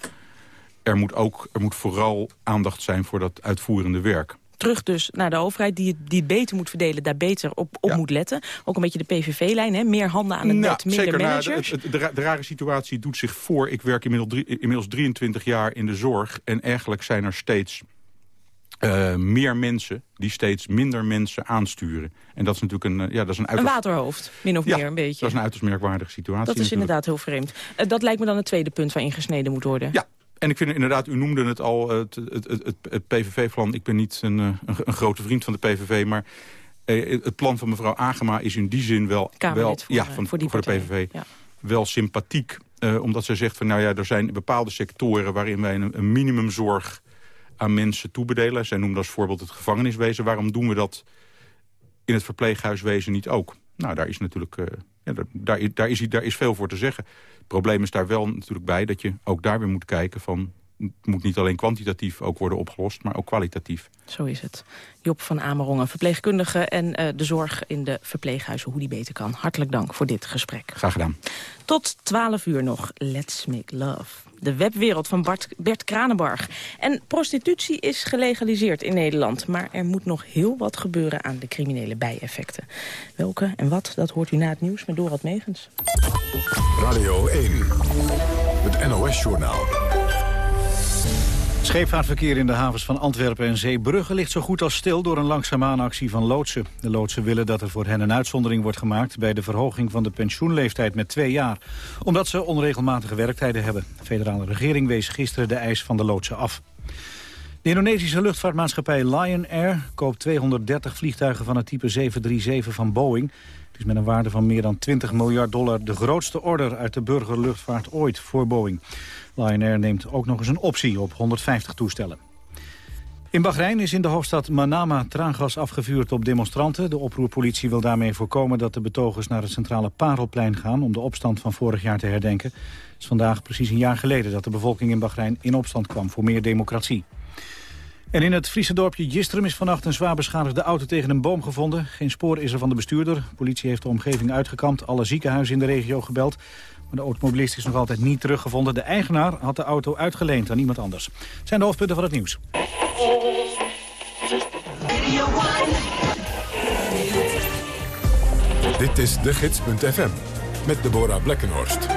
er moet, ook, er moet vooral aandacht zijn voor dat uitvoerende werk. Terug dus naar de overheid die het, die het beter moet verdelen, daar beter op, op moet letten. Ook een beetje de PVV-lijn, meer handen aan het Nou, bed, minder zeker. Nou, managers. de, de, de de rare situatie doet zich voor. Ik werk inmiddels, drie- inmiddels 23 jaar in de zorg. En eigenlijk zijn er steeds eh, meer mensen die steeds minder mensen aansturen. En dat is natuurlijk een, eh, ja, dat is een een waterhoofd, min of Ja, meer een beetje. Dat is een uiterst merkwaardige situatie. Dat is natuurlijk. inderdaad heel vreemd. Eh, dat lijkt me dan het tweede punt waar ingesneden moet worden. Ja, en ik vind inderdaad, u noemde het al, eh, het, het, het, het, PVV-plan. Ik ben niet een, eh, een, een grote vriend van de PVV, maar eh, het plan van mevrouw Agema is in die zin wel, wel voor, ja, van, voor die de. PVV Ja. wel sympathiek. omdat zij zegt van, nou ja, er zijn bepaalde sectoren waarin wij een, een minimumzorg aan mensen toebedelen. Zij noemde als voorbeeld het gevangeniswezen. Waarom doen we dat in het verpleeghuiswezen niet ook? Nou, daar is natuurlijk ja, daar, daar, is- daar, is, veel voor te zeggen. Het probleem is daar wel natuurlijk bij dat je ook daar weer moet kijken van... het moet niet alleen kwantitatief ook worden opgelost, maar ook kwalitatief. Zo is het. Job van Amerongen, verpleegkundige en eh, de zorg in de verpleeghuizen, hoe die beter kan. Hartelijk dank voor dit gesprek. Graag gedaan. Tot 12 uur nog. Let's make love. De webwereld van Bart, Bert Kranenbarg. En prostitutie is gelegaliseerd in Nederland. Maar er moet nog heel wat gebeuren aan de criminele bijeffecten. Welke en wat, dat hoort u na het nieuws met Dorad Megens. Radio 1, het NOS-journaal. Scheepvaartverkeer in de havens van Antwerpen en Zeebrugge ligt zo goed als stil door een langzaamaan actie van loodsen. De loodsen willen dat er voor hen een uitzondering wordt gemaakt bij de verhoging van de pensioenleeftijd met twee jaar. Omdat ze onregelmatige werktijden hebben. De federale regering wees gisteren de eis van de loodsen af. De Indonesische luchtvaartmaatschappij Lion Air koopt 230 vliegtuigen van het type 737 van Boeing. Het is met een waarde van meer dan 20 miljard dollar de grootste order uit de burgerluchtvaart ooit voor Boeing. Lion Air neemt ook nog eens een optie op 150 toestellen. In Bahrein is in de hoofdstad Manama traangas afgevuurd op demonstranten. De oproerpolitie wil daarmee voorkomen dat de betogers naar het centrale Parelplein gaan... om de opstand van vorig jaar te herdenken. Het is vandaag precies een jaar geleden dat de bevolking in Bahrein in opstand kwam voor meer democratie. En in het Friese dorpje Jistrum is vannacht een zwaar beschadigde auto tegen een boom gevonden. Geen spoor is er van de bestuurder. De politie heeft de omgeving uitgekampt, alle ziekenhuizen in de regio gebeld. Maar de automobilist is nog altijd niet teruggevonden. De eigenaar had de auto uitgeleend aan iemand anders. Het zijn de hoofdpunten van het nieuws. Dit is de gids.fm met Deborah Blekkenhorst.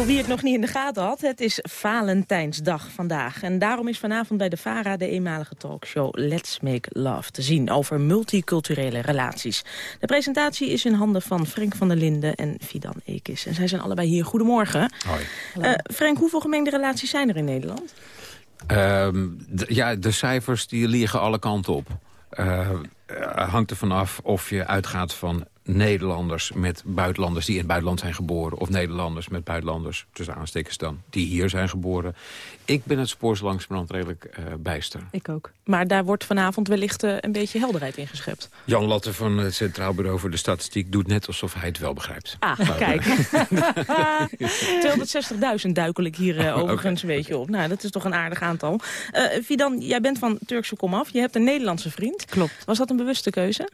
Voor wie het nog niet in de gaten had, het is Valentijnsdag vandaag. En daarom is vanavond bij de VARA de eenmalige talkshow Let's Make Love te zien over multiculturele relaties. De presentatie is in handen van Frank van der Linden en Fidan Ekis. En zij zijn allebei hier. Goedemorgen. Hoi. Eh, Frank, hoeveel gemengde relaties zijn er in Nederland? Ehm, ja, de cijfers die liggen alle kanten op. Eh, eh, hangt er vanaf of je uitgaat van Nederlanders met buitenlanders die in het buitenland zijn geboren... of Nederlanders met buitenlanders, tussen aanstekens dan, die hier zijn geboren. Ik ben het spoor zo langzamerhand redelijk eh, bijster. Ik ook. Maar daar wordt vanavond wellicht eh, een beetje helderheid in geschept. Jan Latte van het Centraal Bureau voor de Statistiek doet net alsof hij het wel begrijpt. Ah, Nou, kijk. *laughs* *laughs* eh, 260.000 duikel ik hier eh, *laughs* overigens een beetje op. Nou, dat is toch een aardig aantal. Eh Fidan, jij bent van Turkse komaf. Je hebt een Nederlandse vriend. Klopt. Was dat een bewuste keuze?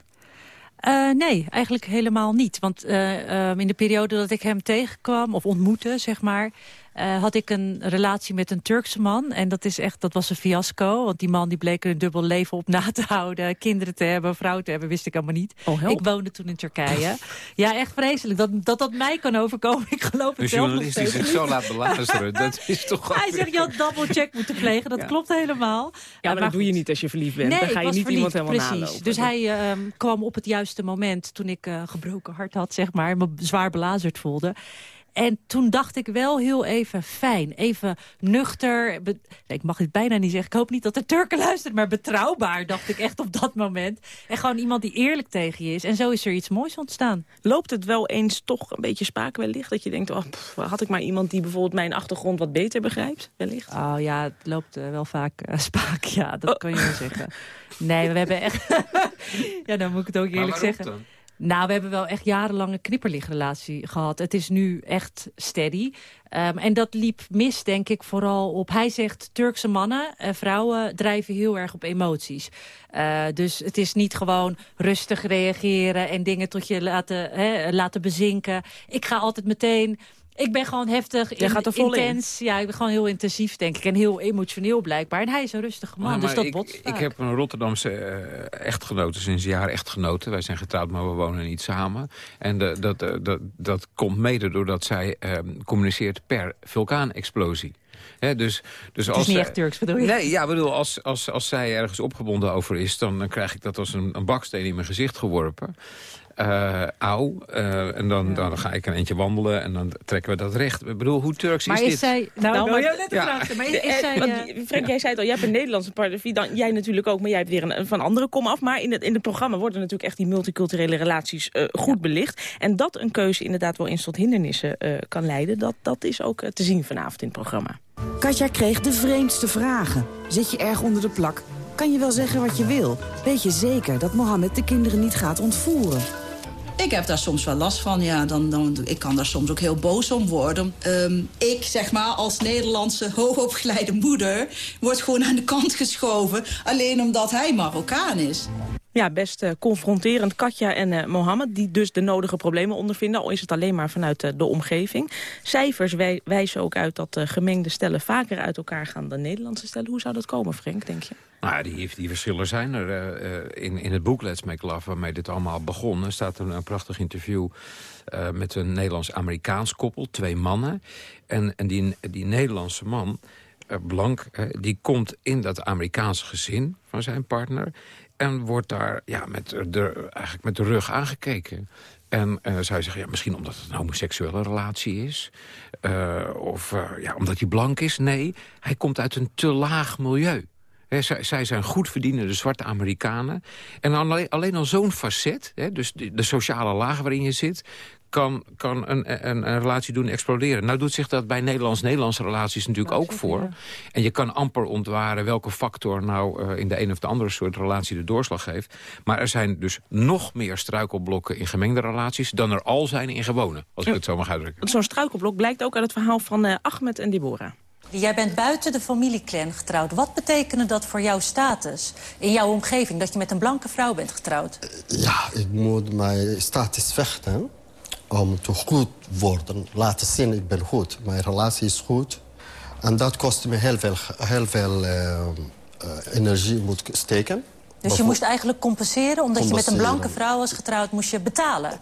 Eh, nee, eigenlijk helemaal niet. Want eh, ehm, in de periode dat ik hem tegenkwam, of ontmoette, zeg maar... eh, had ik een relatie met een Turkse man. En dat, is echt, dat was een fiasco. Want die man die bleek er een dubbel leven op na te houden. Kinderen te hebben, vrouw te hebben, wist ik allemaal niet. Oh, ik woonde toen in Turkije. ja, echt vreselijk. Dat, dat dat mij kan overkomen, ik geloof het zelf nog journalist die zich zo laat belazeren, dat *laughs* is toch... Hij zegt, je had double check moeten plegen. Dat Ja. klopt helemaal. Ja, maar dat doe je niet als je verliefd bent. Dan ga je niet verliefd, iemand helemaal precies. nalopen. Dus hij ehm, kwam op het juiste moment toen ik eh gebroken hart had, zeg maar. Me zwaar belazerd voelde. En toen dacht ik wel heel even fijn, even nuchter. Nee, ik mag het bijna niet zeggen. Ik hoop niet dat de Turken luistert, maar betrouwbaar dacht ik echt op dat moment. En gewoon iemand die eerlijk tegen je is. En zo is er iets moois ontstaan. Loopt het wel eens toch een beetje spaak wellicht? Dat je denkt, oh, pff, had ik maar iemand die bijvoorbeeld mijn achtergrond wat beter begrijpt? Wellicht. Oh ja, het loopt eh, wel vaak eh, spaak. Ja, dat kan je wel zeggen. Nee, we hebben echt... *laughs* ja, dan moet ik het ook eerlijk zeggen. Nou, we hebben wel echt jarenlang een knipperligrelatie gehad. Het is nu echt steady. Ehm, en dat liep mis, denk ik, vooral op... Hij zegt, Turkse mannen, en vrouwen drijven heel erg op emoties. Eh, dus het is niet gewoon rustig reageren... en dingen tot je laten, hè, laten bezinken. Ik ga altijd meteen... Ik ben gewoon heftig, Jij gaat er vol in. intens. Ja, ik ben gewoon heel intensief, denk ik. En heel emotioneel blijkbaar. En hij is een rustige man, dus maar dat ik, botst ik heb een Rotterdamse eh, echtgenote, sinds een jaar echtgenote. Wij zijn getrouwd, maar we wonen niet samen. En de, dat, eh, dat, dat komt mede doordat zij eh, communiceert per vulkaanexplosie. Hè, dus, dus Het als is niet zij- echt Turks, bedoel je? Nee, ja, bedoel, als, als, als zij ergens opgebonden over is... dan, dan krijg ik dat als een, een baksteen in mijn gezicht geworpen. Eh auw. Eh, en dan, dan ga ik een eentje wandelen en dan trekken we dat recht. Ik bedoel, hoe Turks Maar is is dit? zij... Nou, Nou, wil maar- net een Ja. vraag Maar is, Eh, is zij... want, Frank, jij zei het al, jij hebt een Nederlandse partner. Fidan, Jij natuurlijk ook, maar jij hebt weer een, van andere kom af. Maar in het, in het programma worden natuurlijk echt die multiculturele relaties eh, goed belicht. En dat een keuze inderdaad wel eens tot hindernissen eh, kan leiden... Dat, dat is ook te zien vanavond in het programma. Katja kreeg de vreemdste vragen. Zit je erg onder de plak? Kan je wel zeggen wat je wil? Weet je zeker dat Mohammed de kinderen niet gaat ontvoeren? Ik heb daar soms wel last van, ja. Dan, dan, ik kan daar soms ook heel boos om worden. Ehm, ik, zeg maar, als Nederlandse hoogopgeleide moeder... word gewoon aan de kant geschoven... alleen omdat hij Marokkaan is. Ja, best uh, confronterend. Katja en uh, Mohammed, die dus de nodige problemen ondervinden... al is het alleen maar vanuit uh, de omgeving. Cijfers wij, wijzen ook uit dat gemengde stellen vaker uit elkaar gaan... dan Nederlandse stellen. Hoe zou dat komen, Frank, denk je? Nou, die, die verschillen zijn er. in, in het boek Let's Make Love, waarmee dit allemaal begon... staat er een prachtig interview met een Nederlands-Amerikaans koppel. Twee mannen. En, en die, die Nederlandse man... Blank, die komt in dat Amerikaanse gezin van zijn partner... En wordt daar ja, met, de, eigenlijk met de rug aangekeken. En zou je zeggen, ja, misschien omdat het een homoseksuele relatie is. Uh, of uh, ja, omdat hij blank is. Nee, hij komt uit een te laag milieu. Zij, zij, zijn goed verdienende zwarte Amerikanen. En alleen, alleen al zo'n facet, dus de, de, sociale laag waarin je zit kan, kan een, een, een, relatie doen exploderen. Nou doet zich dat bij Nederlands-Nederlandse relaties natuurlijk ook voor. En je kan amper ontwaren welke factor nou uh, in de een of de andere soort relatie de doorslag geeft. Maar er zijn dus nog meer struikelblokken in gemengde relaties... dan er al zijn in gewone, als ik het zo mag uitdrukken. Zo'n struikelblok blijkt ook uit het verhaal van uh, Ahmed en Deborah. Jij bent buiten de familieclan getrouwd. Wat betekende dat voor jouw status in jouw omgeving... dat je met een blanke vrouw bent getrouwd? Ja, ik moet mijn status vechten om te goed worden. Laten zien, ik ben goed. Mijn relatie is goed. En dat kost me heel veel, heel veel uh, uh, energie moet steken. Dus je moest eigenlijk compenseren? Omdat compenseren. je met een blanke vrouw was getrouwd, moest je betalen?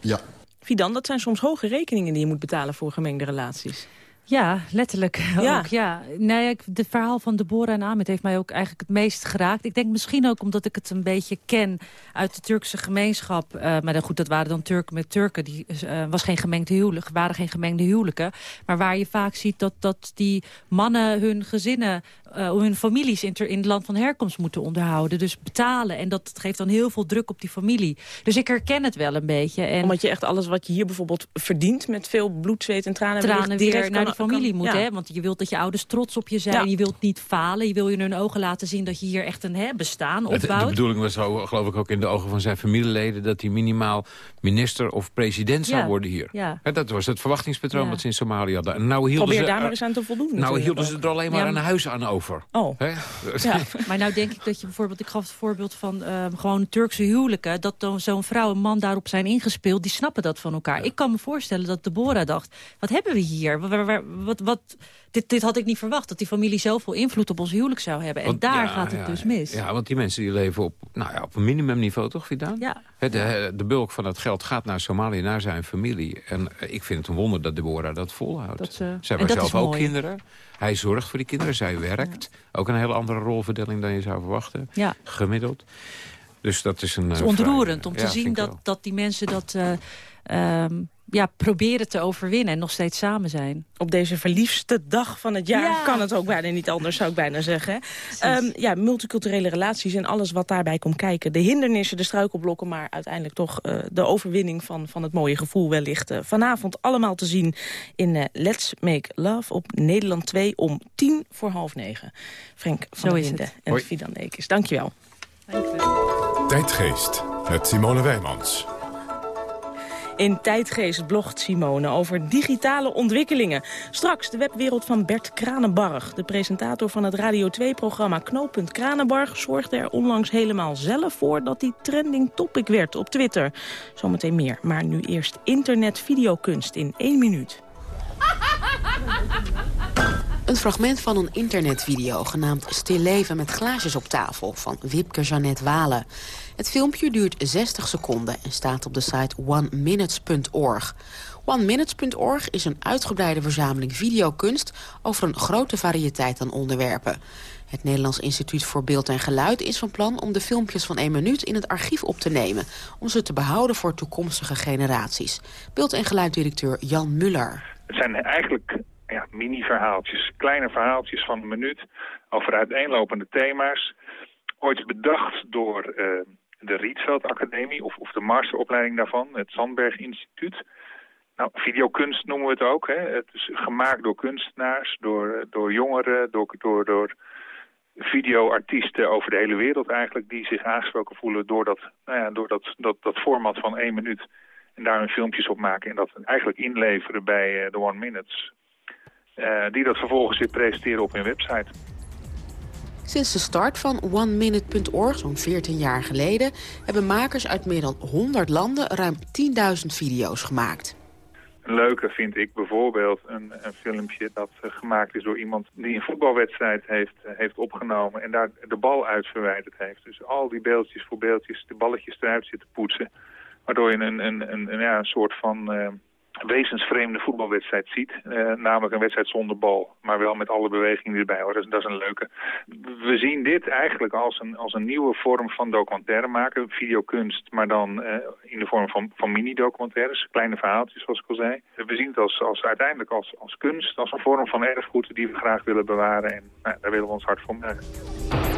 Ja. Fidan, dat zijn soms hoge rekeningen die je moet betalen voor gemengde relaties. Ja, letterlijk *laughs* ja. ook. Ja. Nee, het verhaal van Deborah en Ahmed heeft mij ook eigenlijk het meest geraakt. Ik denk misschien ook omdat ik het een beetje ken uit de Turkse gemeenschap. Uh, maar dan goed, dat waren dan Turken met Turken. Die uh, was geen gemengde huwelijk, waren geen gemengde huwelijken. Maar waar je vaak ziet dat, dat die mannen hun gezinnen uh, hun families in, in, het land van herkomst moeten onderhouden. Dus betalen. En dat geeft dan heel veel druk op die familie. Dus ik herken het wel een beetje. En Omdat je echt alles wat je hier bijvoorbeeld verdient... met veel bloed, zweet en tranen... tranen weer naar die familie kan, moet. Ja. Hè? Want je wilt dat je ouders trots op je zijn. Ja. Je wilt niet falen. Je wil je in hun ogen laten zien dat je hier echt een hè, bestaan opbouwt. De bedoeling was zo, geloof ik ook in de ogen van zijn familieleden... dat hij minimaal minister of president zou worden hier. Ja. dat was het verwachtingspatroon wat ze in Somalië hadden. En nou hielden Probeer ze, daar maar eens aan te voldoen. Nou hielden ze er alleen maar een huis aan over. Oh. Ja. *laughs* maar nou denk ik dat je bijvoorbeeld... ik gaf het voorbeeld van uh, gewoon Turkse huwelijken... dat zo'n vrouw en man daarop zijn ingespeeld... die snappen dat van elkaar. Ik kan me voorstellen dat Deborah dacht... wat hebben we hier? Wat, wat, wat, dit, dit had ik niet verwacht. Dat die familie zoveel invloed op ons huwelijk zou hebben. En want, daar ja, gaat het ja, dus mis. Ja, want die mensen die leven op, nou ja, op een minimumniveau, toch, Vidaan? Ja. De, de bulk van het geld gaat naar Somalië, naar zijn familie. En ik vind het een wonder dat Deborah dat volhoudt. Dat, uh, Ze hebben zelf ook kinderen. Hij zorgt voor die kinderen, zij werkt. Ook een hele andere rolverdeling dan je zou verwachten. Ja. Gemiddeld. Dus dat is een... Het is ontroerend vrij, om te zien dat, dat die mensen dat... Uh, um, ja, proberen te overwinnen en nog steeds samen zijn. Op deze verliefste dag van het jaar ja. kan het ook bijna niet anders, zou ik bijna zeggen. Um, ja, multiculturele relaties en alles wat daarbij komt kijken. De hindernissen, de struikelblokken, maar uiteindelijk toch uh, de overwinning van, van het mooie gevoel wellicht. Uh, vanavond allemaal te zien in uh, Let's Make Love op Nederland 2 om tien voor half negen. Frank van der Linden en. Fidan Dekes, dankjewel. Dankjewel. Tijdgeest met Simone Wijmans. In Tijdgeest blogt Simone over digitale ontwikkelingen. Straks de webwereld van Bert Kranenbarg. De presentator van het Radio 2-programma Knooppunt Kranenbarg... zorgde er onlangs helemaal zelf voor dat hij trending topic werd op Twitter. Zometeen meer, maar nu eerst internet-videokunst in één minuut. *laughs* Een fragment van een internetvideo genaamd Stil leven met glaasjes op tafel... van Wipke Jeannette Walen. Het filmpje duurt 60 seconden en staat op de site oneminutes.org. OneMinutes.org is een uitgebreide verzameling videokunst... over een grote variëteit aan onderwerpen. Het Nederlands Instituut voor Beeld en Geluid is van plan... om de filmpjes van 1 minuut in het archief op te nemen... om ze te behouden voor toekomstige generaties. Beeld- en geluiddirecteur Jan Muller. Het zijn eigenlijk ja, mini-verhaaltjes, kleine verhaaltjes van een minuut... over uiteenlopende thema's. Ooit bedacht door... Uh, de Rietveld Academie of, of de masteropleiding daarvan, het Sandberg Instituut. Nou, videokunst noemen we het ook. Hè. Het is gemaakt door kunstenaars, door, door jongeren, door, door, door videoartiesten over de hele wereld eigenlijk... die zich aangesproken voelen door dat, nou ja, door dat, dat, dat format van één minuut. En daar hun filmpjes op maken en dat eigenlijk inleveren bij uh, de One Minutes. Uh, die dat vervolgens weer presenteren op hun website. Sinds de start van OneMinute.org, zo'n 14 jaar geleden... hebben makers uit meer dan 100 landen ruim 10.000 video's gemaakt. Een leuke vind ik bijvoorbeeld een, een filmpje dat uh, gemaakt is door iemand die een voetbalwedstrijd heeft, uh, heeft opgenomen en daar de bal uit verwijderd heeft. Dus al die beeldjes voor beeldjes, de balletjes eruit zitten poetsen. Waardoor je een, een, een, een ja, een soort van uh, wezensvreemde voetbalwedstrijd ziet. Uh, namelijk een wedstrijd zonder bal, maar wel met alle bewegingen erbij horen. Dat, is een leuke. We zien dit eigenlijk als een, als een nieuwe vorm van documentaire maken. Videokunst, maar dan uh, in de vorm van, van mini-documentaires. Kleine verhaaltjes, zoals ik al zei. We zien het als, als uiteindelijk als, als kunst, als een vorm van erfgoed die we graag willen bewaren. En nou, daar willen we ons hard voor maken.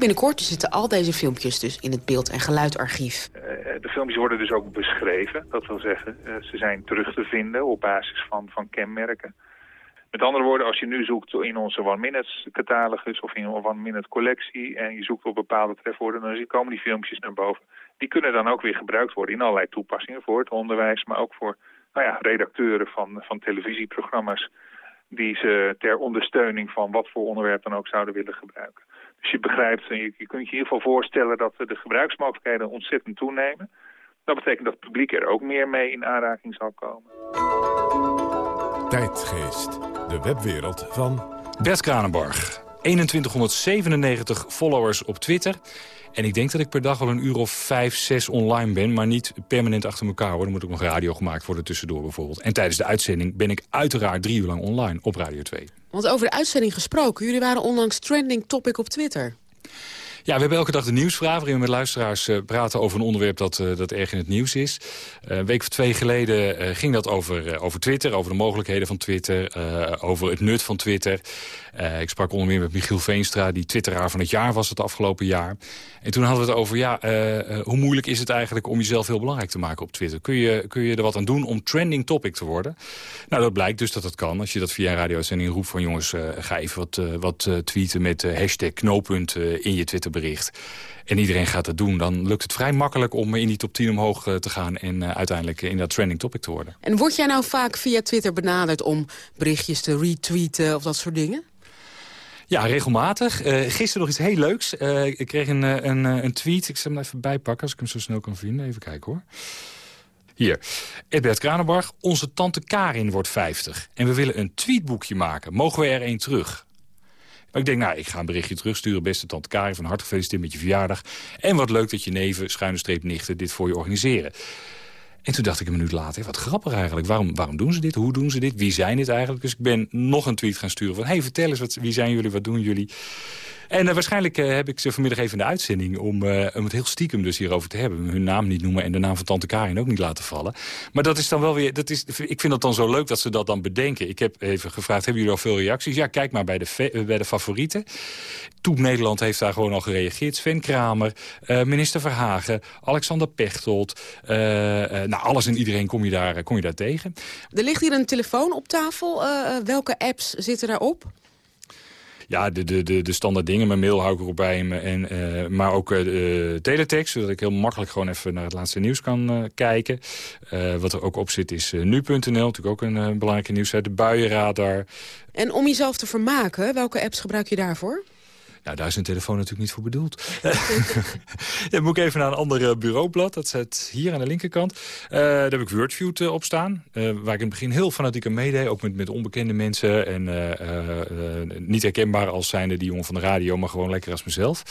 Binnenkort zitten al deze filmpjes dus in het beeld- en geluidarchief. Uh, de filmpjes worden dus ook beschreven. Dat wil zeggen, uh, ze zijn terug te vinden op basis van, van kenmerken. Met andere woorden, als je nu zoekt in onze One Minutes catalogus of in een One Minute collectie... en je zoekt op bepaalde trefwoorden, dan komen die filmpjes naar boven. Die kunnen dan ook weer gebruikt worden in allerlei toepassingen voor het onderwijs... maar ook voor nou ja, redacteuren van, van televisieprogramma's die ze ter ondersteuning van wat voor onderwerp dan ook zouden willen gebruiken. Dus je begrijpt, je, je kunt je in ieder geval voorstellen dat de gebruiksmogelijkheden ontzettend toenemen. Dat betekent dat het publiek er ook meer mee in aanraking zal komen. Tijdgeest, de webwereld van... Bert Kranenborg, 2197 followers op Twitter. En ik denk dat ik per dag wel een uur of vijf, zes online ben... maar niet permanent achter elkaar hoor. Er moet ook nog radio gemaakt worden tussendoor bijvoorbeeld. En tijdens de uitzending ben ik uiteraard drie uur lang online op Radio 2. Want over de uitzending gesproken, jullie waren onlangs trending topic op Twitter. Ja, we hebben elke dag de nieuwsvraag... waarin we met luisteraars uh, praten over een onderwerp dat, uh, dat erg in het nieuws is. Uh, een week of twee geleden ging dat over, over Twitter... over de mogelijkheden van Twitter, over het nut van Twitter. Ik sprak onder meer met Michiel Veenstra... die twitteraar van het jaar was het afgelopen jaar. En toen hadden we het over, ja, hoe moeilijk is het eigenlijk... om jezelf heel belangrijk te maken op Twitter? Kun je, kun je er wat aan doen om trending topic te worden? Nou, dat blijkt dus dat dat kan. Als je dat via een radio-uitzending roept van... jongens, ga even wat, wat tweeten met hashtag knooppunt in je Twitter bericht. En iedereen gaat het doen. Dan lukt het vrij makkelijk om in die top 10 omhoog te gaan... en uiteindelijk in dat trending topic te worden. En word jij nou vaak via Twitter benaderd om berichtjes te retweeten of dat soort dingen? Ja, regelmatig. Uh, gisteren nog iets heel leuks. Uh, ik kreeg een, een, een tweet. Ik zal hem even bijpakken als ik hem zo snel kan vinden. Even kijken hoor. Hier. Edbert Kranenbarg. Onze tante Karin wordt 50. En we willen een tweetboekje maken. Mogen we er een terug? Ik denk, nou, ik ga een berichtje terugsturen. Beste tante Karin, van harte gefeliciteerd met je verjaardag. En wat leuk dat je neven, schuine streep nichten, dit voor je organiseren. En toen dacht ik een minuut later, wat grappig eigenlijk. Waarom, waarom doen ze dit? Hoe doen ze dit? Wie zijn dit eigenlijk? Dus ik ben nog een tweet gaan sturen van... hey, vertel eens, wat, wie zijn jullie? Wat doen jullie? En uh, waarschijnlijk uh, heb ik ze vanmiddag even in de uitzending... Om, uh, het heel stiekem dus hierover te hebben. Hun naam niet noemen en de naam van tante Karin ook niet laten vallen. Maar dat is dan wel weer... Dat is, ik vind het dan zo leuk dat ze dat dan bedenken. Ik heb even gevraagd, hebben jullie al veel reacties? Ja, kijk maar bij de, bij de favorieten. Toep Nederland heeft daar gewoon al gereageerd. Sven Kramer, minister Verhagen, Alexander Pechtold. nou, alles en iedereen kom je, daar, kom je daar tegen. Er ligt hier een telefoon op tafel. welke apps zitten daarop? Ja, de, de, de, de standaard dingen. Mijn mail hou ik erop bij me. En, uh, maar ook uh, teletext, zodat ik heel makkelijk gewoon even naar het laatste nieuws kan kijken. wat er ook op zit is nu.nl, natuurlijk ook een belangrijke nieuwsite. De buienradar. En om jezelf te vermaken, welke apps gebruik je daarvoor? Nou, daar is een telefoon natuurlijk niet voor bedoeld. Dan *laughs* moet ik even naar een ander bureaublad. Dat zit hier aan de linkerkant. Uh, daar heb ik Wordview op staan. Uh, waar ik in het begin heel fanatiek aan meedeed. Ook met, met onbekende mensen. En uh, niet herkenbaar als zijnde die jongen van de radio. Maar gewoon lekker als mezelf.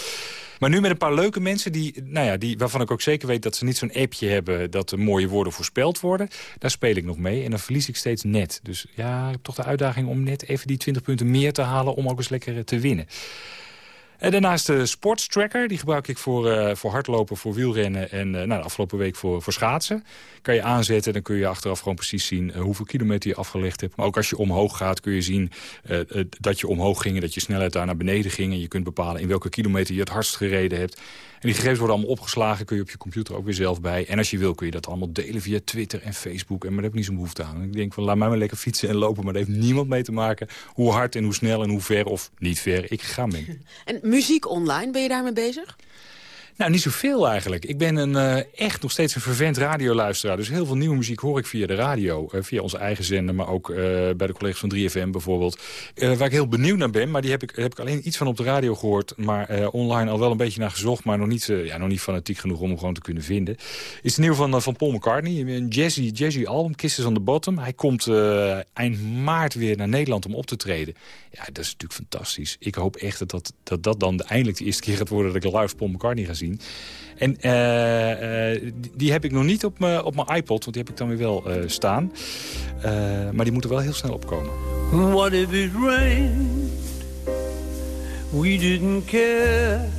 Maar nu met een paar leuke mensen die, nou ja, die, waarvan ik ook zeker weet dat ze niet zo'n appje hebben dat er mooie woorden voorspeld worden. Daar speel ik nog mee en dan verlies ik steeds net. Dus ja, ik heb toch de uitdaging om net even die 20 punten meer te halen om ook eens lekker te winnen. En daarnaast de sportstracker. Die gebruik ik voor, uh, voor hardlopen, voor wielrennen en uh, nou, de afgelopen week voor, voor schaatsen. Kan je aanzetten, dan kun je achteraf gewoon precies zien uh, hoeveel kilometer je afgelegd hebt. Maar ook als je omhoog gaat kun je zien dat je omhoog ging en dat je snelheid daar naar beneden ging. En je kunt bepalen in welke kilometer je het hardst gereden hebt. En die gegevens worden allemaal opgeslagen, kun je op je computer ook weer zelf bij. En als je wil kun je dat allemaal delen via Twitter en Facebook. En maar daar heb ik niet zo'n behoefte aan. Ik denk van laat mij maar lekker fietsen en lopen. Maar daar heeft niemand mee te maken hoe hard en hoe snel en hoe ver of niet ver ik gegaan ben. *laughs* En muziek online, ben je daarmee bezig? Nou, niet zoveel eigenlijk. Ik ben een, uh, echt nog steeds een vervent radioluisteraar. Dus heel veel nieuwe muziek hoor ik via de radio. Uh, via onze eigen zender, maar ook uh, bij de collega's van 3FM bijvoorbeeld. waar ik heel benieuwd naar ben, maar die heb ik, heb ik alleen iets van op de radio gehoord. Maar online al wel een beetje naar gezocht. Maar nog niet, ja, nog niet fanatiek genoeg om hem gewoon te kunnen vinden. Is het nieuw van, van Paul McCartney. Een jazzy, jazzy album, Kisses on the Bottom. Hij komt eind maart weer naar Nederland om op te treden. Ja, dat is natuurlijk fantastisch. Ik hoop echt dat dat, dat, dat dan eindelijk de eerste keer gaat worden... dat ik live Paul McCartney ga zien. En uh, uh, die, heb ik nog niet op mijn op mijn iPod, want die heb ik dan weer wel uh, staan. maar die moeten wel heel snel opkomen. What if it rained? We didn't care.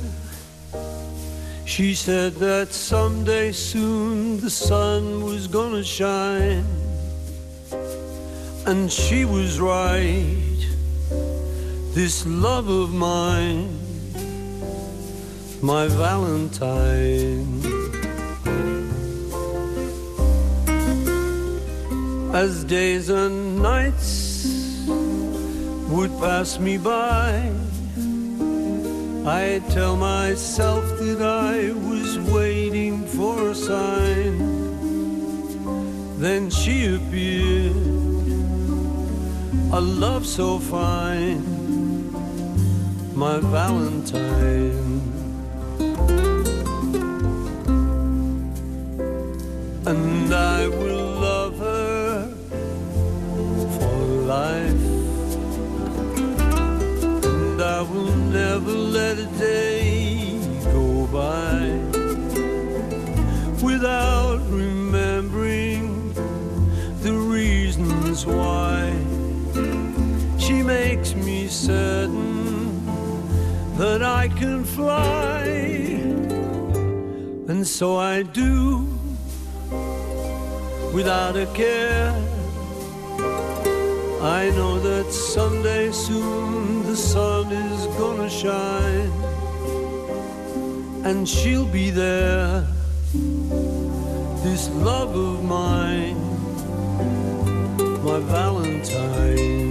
She said that someday soon the sun was gonna shine. And she was right. This love of mine my Valentine. As days and nights would pass me by, I tell myself that I was waiting for a sign. Then she appeared, a love so fine, my Valentine. And I will love her for life. And I will never let a day go by without remembering the reasons why she makes me certain that I can fly. And so I do without a care. I know that someday soon the sun is gonna shine and she'll be there. This love of mine, my Valentine.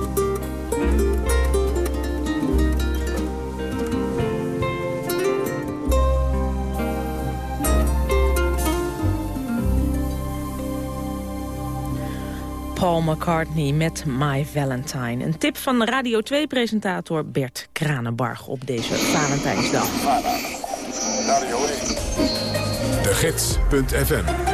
Paul McCartney met My Valentine. Een tip van Radio 2-presentator Bert Kranenbarg op deze Valentijnsdag. De Gids.fm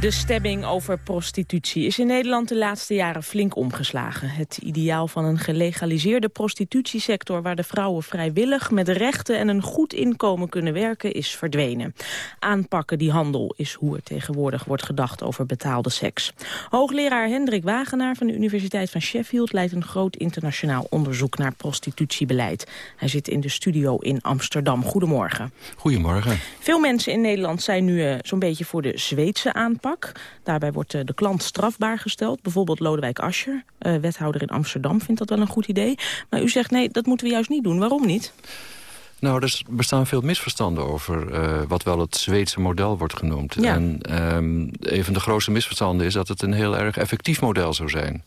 de stemming over prostitutie is in Nederland de laatste jaren flink omgeslagen. Het ideaal van een gelegaliseerde prostitutiesector... waar de vrouwen vrijwillig met rechten en een goed inkomen kunnen werken... is verdwenen. Aanpakken die handel is hoe er tegenwoordig wordt gedacht over betaalde seks. Hoogleraar Hendrik Wagenaar van de Universiteit van Sheffield... leidt een groot internationaal onderzoek naar prostitutiebeleid. Hij zit in de studio in Amsterdam. Goedemorgen. Goedemorgen. Veel mensen in Nederland zijn nu uh, zo'n beetje voor de Zweedse aanpak Daarbij wordt eh, de klant strafbaar gesteld. Bijvoorbeeld Lodewijk Asscher, eh, wethouder in Amsterdam, vindt dat wel een goed idee. Maar u zegt nee, dat moeten we juist niet doen. Waarom niet? Nou, er bestaan veel misverstanden over uh, wat wel het Zweedse model wordt genoemd. Ja. En um, een van de grootste misverstanden is dat het een heel erg effectief model zou zijn.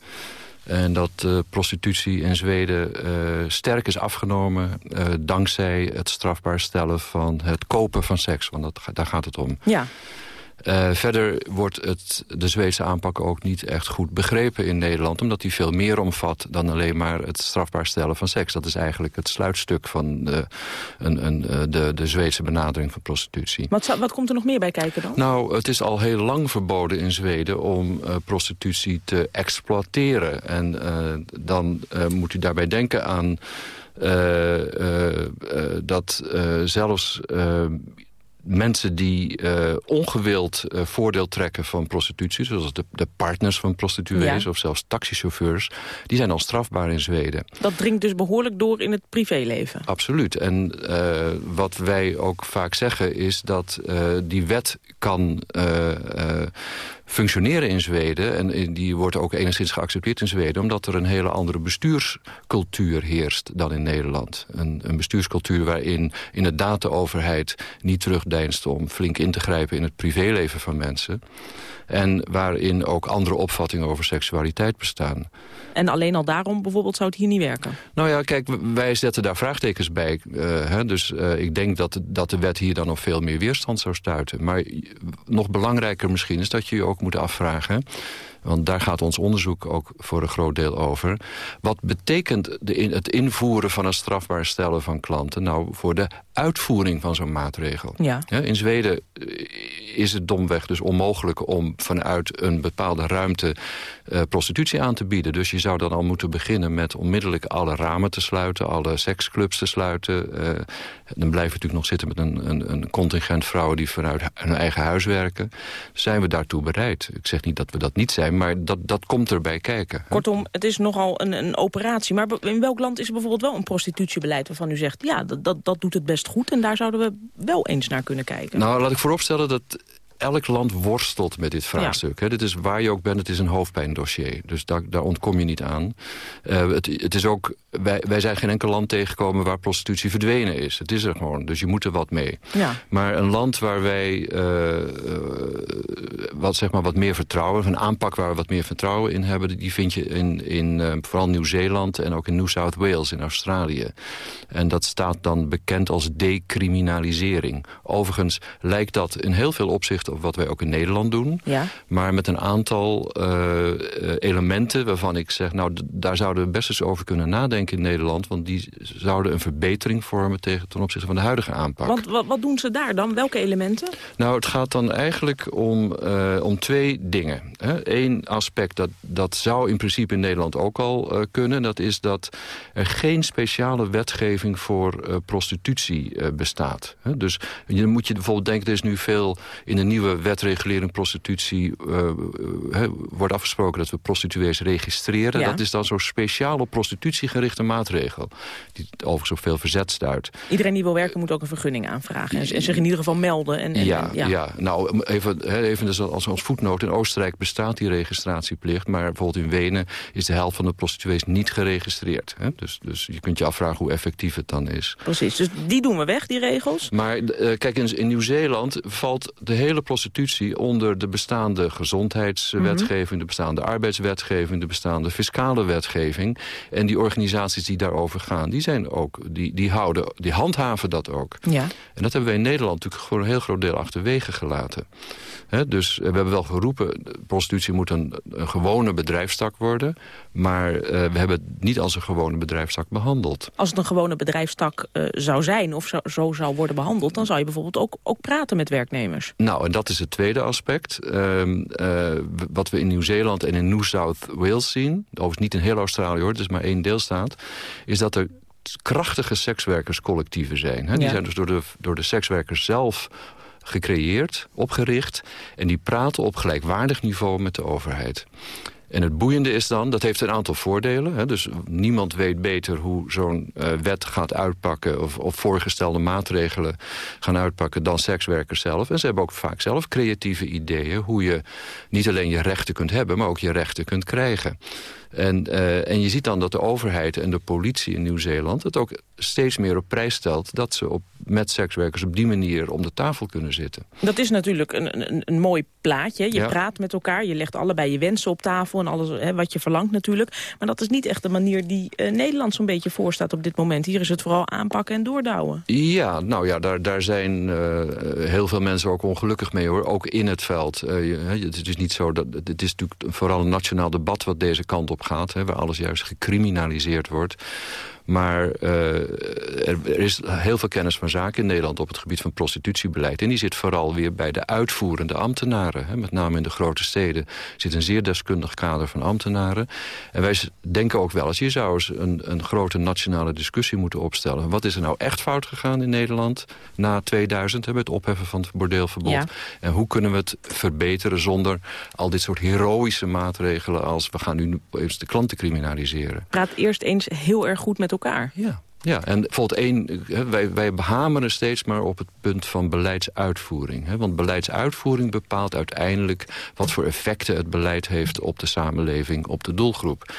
En dat uh, prostitutie in Zweden uh, sterk is afgenomen... Dankzij het strafbaar stellen van het kopen van seks. Want dat, daar gaat het om. Ja. Uh, verder wordt het, de Zweedse aanpak ook niet echt goed begrepen in Nederland... omdat die veel meer omvat dan alleen maar het strafbaar stellen van seks. Dat is eigenlijk het sluitstuk van de, een, een, de, de Zweedse benadering van prostitutie. Wat, wat komt er nog meer bij kijken dan? Nou, het is al heel lang verboden in Zweden om uh, prostitutie te exploiteren. En uh, dan moet u daarbij denken aan... dat zelfs mensen die uh, ongewild uh, voordeel trekken van prostitutie... zoals de, de partners van prostituees ja. of zelfs taxichauffeurs... die zijn al strafbaar in Zweden. Dat dringt dus behoorlijk door in het privéleven? Absoluut. En uh, wat wij ook vaak zeggen is dat die wet kan functioneren in Zweden. En die wordt ook enigszins geaccepteerd in Zweden... omdat er een hele andere bestuurscultuur heerst dan in Nederland. Een, een bestuurscultuur waarin inderdaad de overheid niet terugdeinst... om flink in te grijpen in het privéleven van mensen. En waarin ook andere opvattingen over seksualiteit bestaan. En alleen al daarom bijvoorbeeld zou het hier niet werken? Nou ja, kijk, wij zetten daar vraagtekens bij. Uh, hè, dus uh, ik denk dat, dat de wet hier dan nog veel meer weerstand zou stuiten. Maar nog belangrijker misschien is dat je je ook moet afvragen... Want daar gaat ons onderzoek ook voor een groot deel over. Wat betekent de het invoeren van een strafbaar stellen van klanten... nou voor de uitvoering van zo'n maatregel? Ja. in Zweden eh, is het domweg dus onmogelijk om vanuit een bepaalde ruimte uh, prostitutie aan te bieden. Dus je zou dan al moeten beginnen met onmiddellijk alle ramen te sluiten... alle seksclubs te sluiten. Uh, dan blijven we natuurlijk nog zitten met een, een, een, contingent vrouwen... die vanuit hun eigen huis werken. Zijn we daartoe bereid? Ik zeg niet dat we dat niet zijn, maar dat, dat komt erbij kijken. Kortom, het is nogal een, een operatie. Maar in welk land is er bijvoorbeeld wel een prostitutiebeleid... waarvan u zegt, ja, dat, dat, dat doet het best goed... en daar zouden we wel eens naar kunnen kijken? Nou, laat ik vooropstellen dat elk land worstelt met dit vraagstuk. Ja. Dit is waar je ook bent, het is een hoofdpijndossier. Dus daar, daar ontkom je niet aan. Uh, het, het, is ook, wij, wij zijn geen enkel land tegengekomen waar prostitutie verdwenen is. Het is er gewoon, dus je moet er wat mee. Ja. Maar een land waar wij uh, wat, zeg maar, wat meer vertrouwen... een aanpak waar we wat meer vertrouwen in hebben... die vind je in, in vooral Nieuw-Zeeland en ook in New South Wales in Australië. En dat staat dan bekend als decriminalisering. Overigens lijkt dat in heel veel opzichten op wat wij ook in Nederland doen. Ja. Maar met een aantal uh, elementen waarvan ik zeg... nou, daar zouden we best eens over kunnen nadenken in Nederland. Want die zouden een verbetering vormen tegen, ten opzichte van de huidige aanpak. Want wat, wat doen ze daar dan? Welke elementen? Nou, het gaat dan eigenlijk om, uh, om twee dingen. Eén aspect, dat, dat zou in principe in Nederland ook al uh, kunnen. Dat is dat er geen speciale wetgeving voor uh, prostitutie bestaat. Dus je moet je bijvoorbeeld denken, er is nu veel in de nieuwe wetregulering prostitutie wordt afgesproken dat we prostituees registreren. Ja. Dat is dan zo'n speciaal op prostitutie gerichte maatregel. Die overigens op veel verzet stuit. Iedereen die wil werken moet ook een vergunning aanvragen. En, zich in ieder geval melden. En, en, ja, ja. ja, nou even, even dus als, als voetnoot. In Oostenrijk bestaat die registratieplicht. Maar bijvoorbeeld in Wenen is de helft van de prostituees niet geregistreerd. Hè? Dus, dus je kunt je afvragen hoe effectief het dan is. Precies, dus die doen we weg, die regels. Maar uh, kijk, in, in Nieuw-Zeeland valt de hele prostitutie onder de bestaande gezondheidswetgeving... Mhm. de bestaande arbeidswetgeving, de bestaande fiscale wetgeving. En die organisaties die daarover gaan, die, zijn ook, die, die, houden, die handhaven dat ook. Ja. En dat hebben wij in Nederland natuurlijk voor een heel groot deel achterwege gelaten. He, dus we hebben wel geroepen, prostitutie moet een, een gewone bedrijfstak worden. Maar uh, we hebben het niet als een gewone bedrijfstak behandeld. Als het een gewone bedrijfstak uh, zou zijn of zo, zo, zou worden behandeld... dan zou je bijvoorbeeld ook, ook praten met werknemers. Nou, en dat is het tweede aspect. Uh, wat we in Nieuw-Zeeland en in New South Wales zien... overigens niet in heel Australië hoor, het is maar één deelstaat... is dat er krachtige sekswerkerscollectieven zijn. He. Die Ja. zijn dus door de, door de sekswerkers zelf gecreëerd, opgericht... en die praten op gelijkwaardig niveau met de overheid. En het boeiende is dan, dat heeft een aantal voordelen. Hè, dus niemand weet beter hoe zo'n uh, wet gaat uitpakken... Of, of voorgestelde maatregelen gaan uitpakken dan sekswerkers zelf. En ze hebben ook vaak zelf creatieve ideeën... hoe je niet alleen je rechten kunt hebben, maar ook je rechten kunt krijgen. En, uh, en je ziet dan dat de overheid en de politie in Nieuw-Zeeland... het ook steeds meer op prijs stelt... dat ze op, met sekswerkers op die manier om de tafel kunnen zitten. Dat is natuurlijk een, een, een mooi plaatje. Je praat met elkaar, je legt allebei je wensen op tafel... en alles hè, wat je verlangt natuurlijk. Maar dat is niet echt de manier die uh, Nederland zo'n beetje voorstaat op dit moment. Hier is het vooral aanpakken en doordouwen. Ja, nou ja, daar, daar zijn uh, heel veel mensen ook ongelukkig mee hoor. Ook in het veld. het is niet zo dat het is natuurlijk vooral een nationaal debat wat deze kant op gaat. Hè, waar alles juist gecriminaliseerd wordt. Maar uh, er, is heel veel kennis van zaken in Nederland op het gebied van prostitutiebeleid. En die zit vooral weer bij de uitvoerende ambtenaren. Hè. Met name in de grote steden zit een zeer deskundig kader van ambtenaren. En wij denken ook wel eens, je zou eens een, een grote nationale discussie moeten opstellen. Wat is er nou echt fout gegaan in Nederland na 2000, hè, met het opheffen van het bordeelverbod? Ja. En hoe kunnen we het verbeteren zonder al dit soort heroïsche maatregelen als we gaan nu eens de klanten criminaliseren? Praat eerst eens heel erg goed met elkaar. Ja. Ja, en bijvoorbeeld één, wij, wij behameren steeds maar op het punt van beleidsuitvoering. Want beleidsuitvoering bepaalt uiteindelijk wat voor effecten het beleid heeft op de samenleving, op de doelgroep.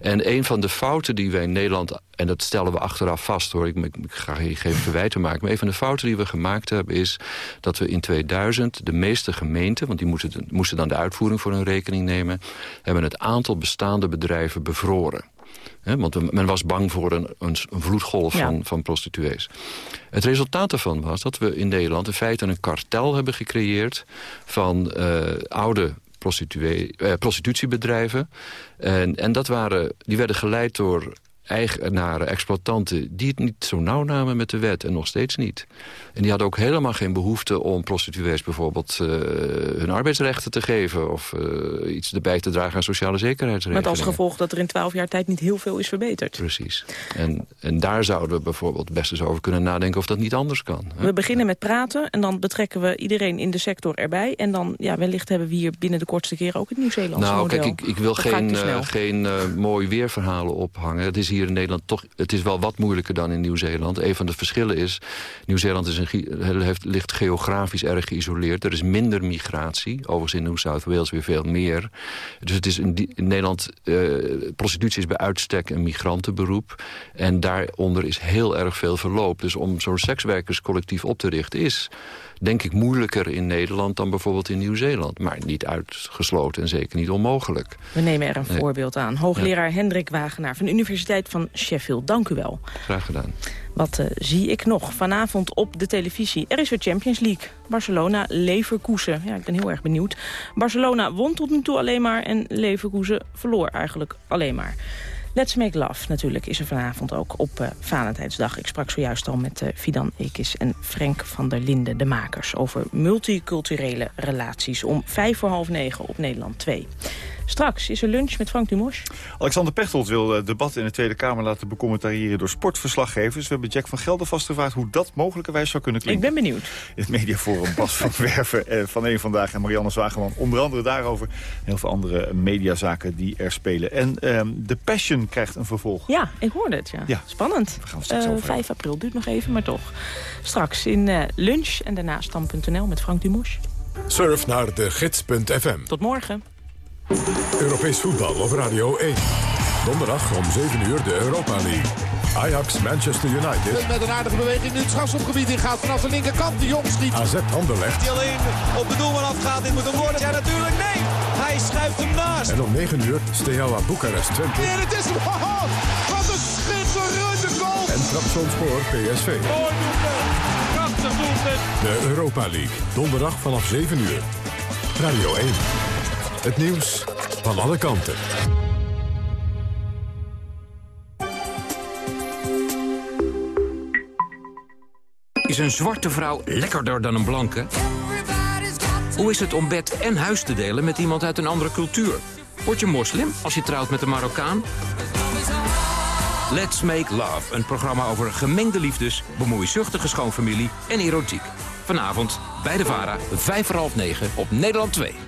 En een van de fouten die wij in Nederland, en dat stellen we achteraf vast hoor, ik ga hier geen verwijten maken, maar een van de fouten die we gemaakt hebben is dat we in 2000 de meeste gemeenten, want die moesten, moesten dan de uitvoering voor hun rekening nemen, hebben het aantal bestaande bedrijven bevroren want men was bang voor een, een, vloedgolf van, van prostituees. Het resultaat daarvan was dat we in Nederland in feite een kartel hebben gecreëerd... van uh, oude uh, prostitutiebedrijven. En, en dat waren, die werden geleid door eigenaren, exploitanten... die het niet zo nauw namen met de wet en nog steeds niet. En die hadden ook helemaal geen behoefte om prostituees bijvoorbeeld... Uh, hun arbeidsrechten te geven of uh, iets erbij te dragen aan sociale zekerheidsrechten. Met als gevolg dat er in twaalf jaar tijd niet heel veel is verbeterd. Precies. En, en daar zouden we bijvoorbeeld best eens over kunnen nadenken of dat niet anders kan. Hè? We beginnen met praten en dan betrekken we iedereen in de sector erbij. En dan ja, wellicht hebben we hier binnen de kortste keren ook het Nieuw-Zeelandse nou, model. kijk, ik, ik wil Dat geen, uh, geen mooi weerverhalen ophangen. Het is hier in Nederland toch, het is wel wat moeilijker dan in Nieuw-Zeeland. Een van de verschillen is, Nieuw-Zeeland is een, heeft, ligt geografisch erg geïsoleerd. Er is minder migratie, overigens in New South Wales weer veel meer. Dus het is in, Nederland, uh, prostitutie is bij uitstek een migrantenberoep. En daaronder is heel erg veel verloop. Dus om zo'n sekswerkerscollectief op te richten is denk ik moeilijker in Nederland dan bijvoorbeeld in Nieuw-Zeeland. Maar niet uitgesloten en zeker niet onmogelijk. We nemen er een nee. voorbeeld aan. Hoogleraar ja. Hendrik Wagenaar van de Universiteit van Sheffield. Dank u wel. Graag gedaan. Wat uh, zie ik nog vanavond op de televisie? Er is weer Champions League. Barcelona, Leverkusen. Ja, ik ben heel erg benieuwd. Barcelona won tot nu toe alleen maar en Leverkusen verloor eigenlijk alleen maar. Let's Make Love natuurlijk is er vanavond ook op uh, Valentijnsdag. Ik sprak zojuist al met uh, Fidan Ekis en Frank van der Linden, de makers... over multiculturele relaties om vijf voor half negen op Nederland 2. Straks is er lunch met Frank Dumos. Alexander Pechtold wil het debat in de Tweede Kamer laten becommentariëren door sportverslaggevers. We hebben Jack van Gelder vastgevraagd hoe dat mogelijkerwijs zou kunnen klinken. Ik ben benieuwd. In het mediaforum Bas van *laughs* Werven eh, van Eén Vandaag en Marianne Zwageman. Onder andere daarover en heel veel andere mediazaken die er spelen. En um, The Passion krijgt een vervolg. Ja, ik hoorde het. Ja. ja. Spannend. We gaan straks uh, over 5 april, duurt nog even, maar toch. Straks in uh, lunch en daarna stand.nl met Frank Dumos. Surf naar de gids.fm. Tot morgen. Europees voetbal op Radio 1. Donderdag om 7 uur de Europa League. Ajax Manchester United. Met een aardige beweging nu het strafschopgebied in gaat vanaf de linkerkant. De Jong schiet. AZ Anderlecht. Die alleen op de doelman afgaat. Dit moet hem worden. Ja natuurlijk nee. Hij schuift hem naast. En om 9 uur Steaua Boekarest Twente. En het is hem. Oh, wat een schitterende goal. En Trabzonspor PSV. Mooi doelpunt. Prachtig doelpunt. De Europa League. Donderdag vanaf 7 uur. Radio 1. Het nieuws van alle kanten. Is een zwarte vrouw lekkerder dan een blanke? Hoe is het om bed en huis te delen met iemand uit een andere cultuur? Word je moslim als je trouwt met een Marokkaan? Let's Make Love, een programma over gemengde liefdes... bemoeizuchtige schoonfamilie en erotiek. Vanavond bij de VARA, vijf voor half negen op Nederland 2.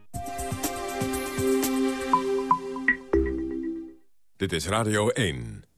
Dit is Radio 1.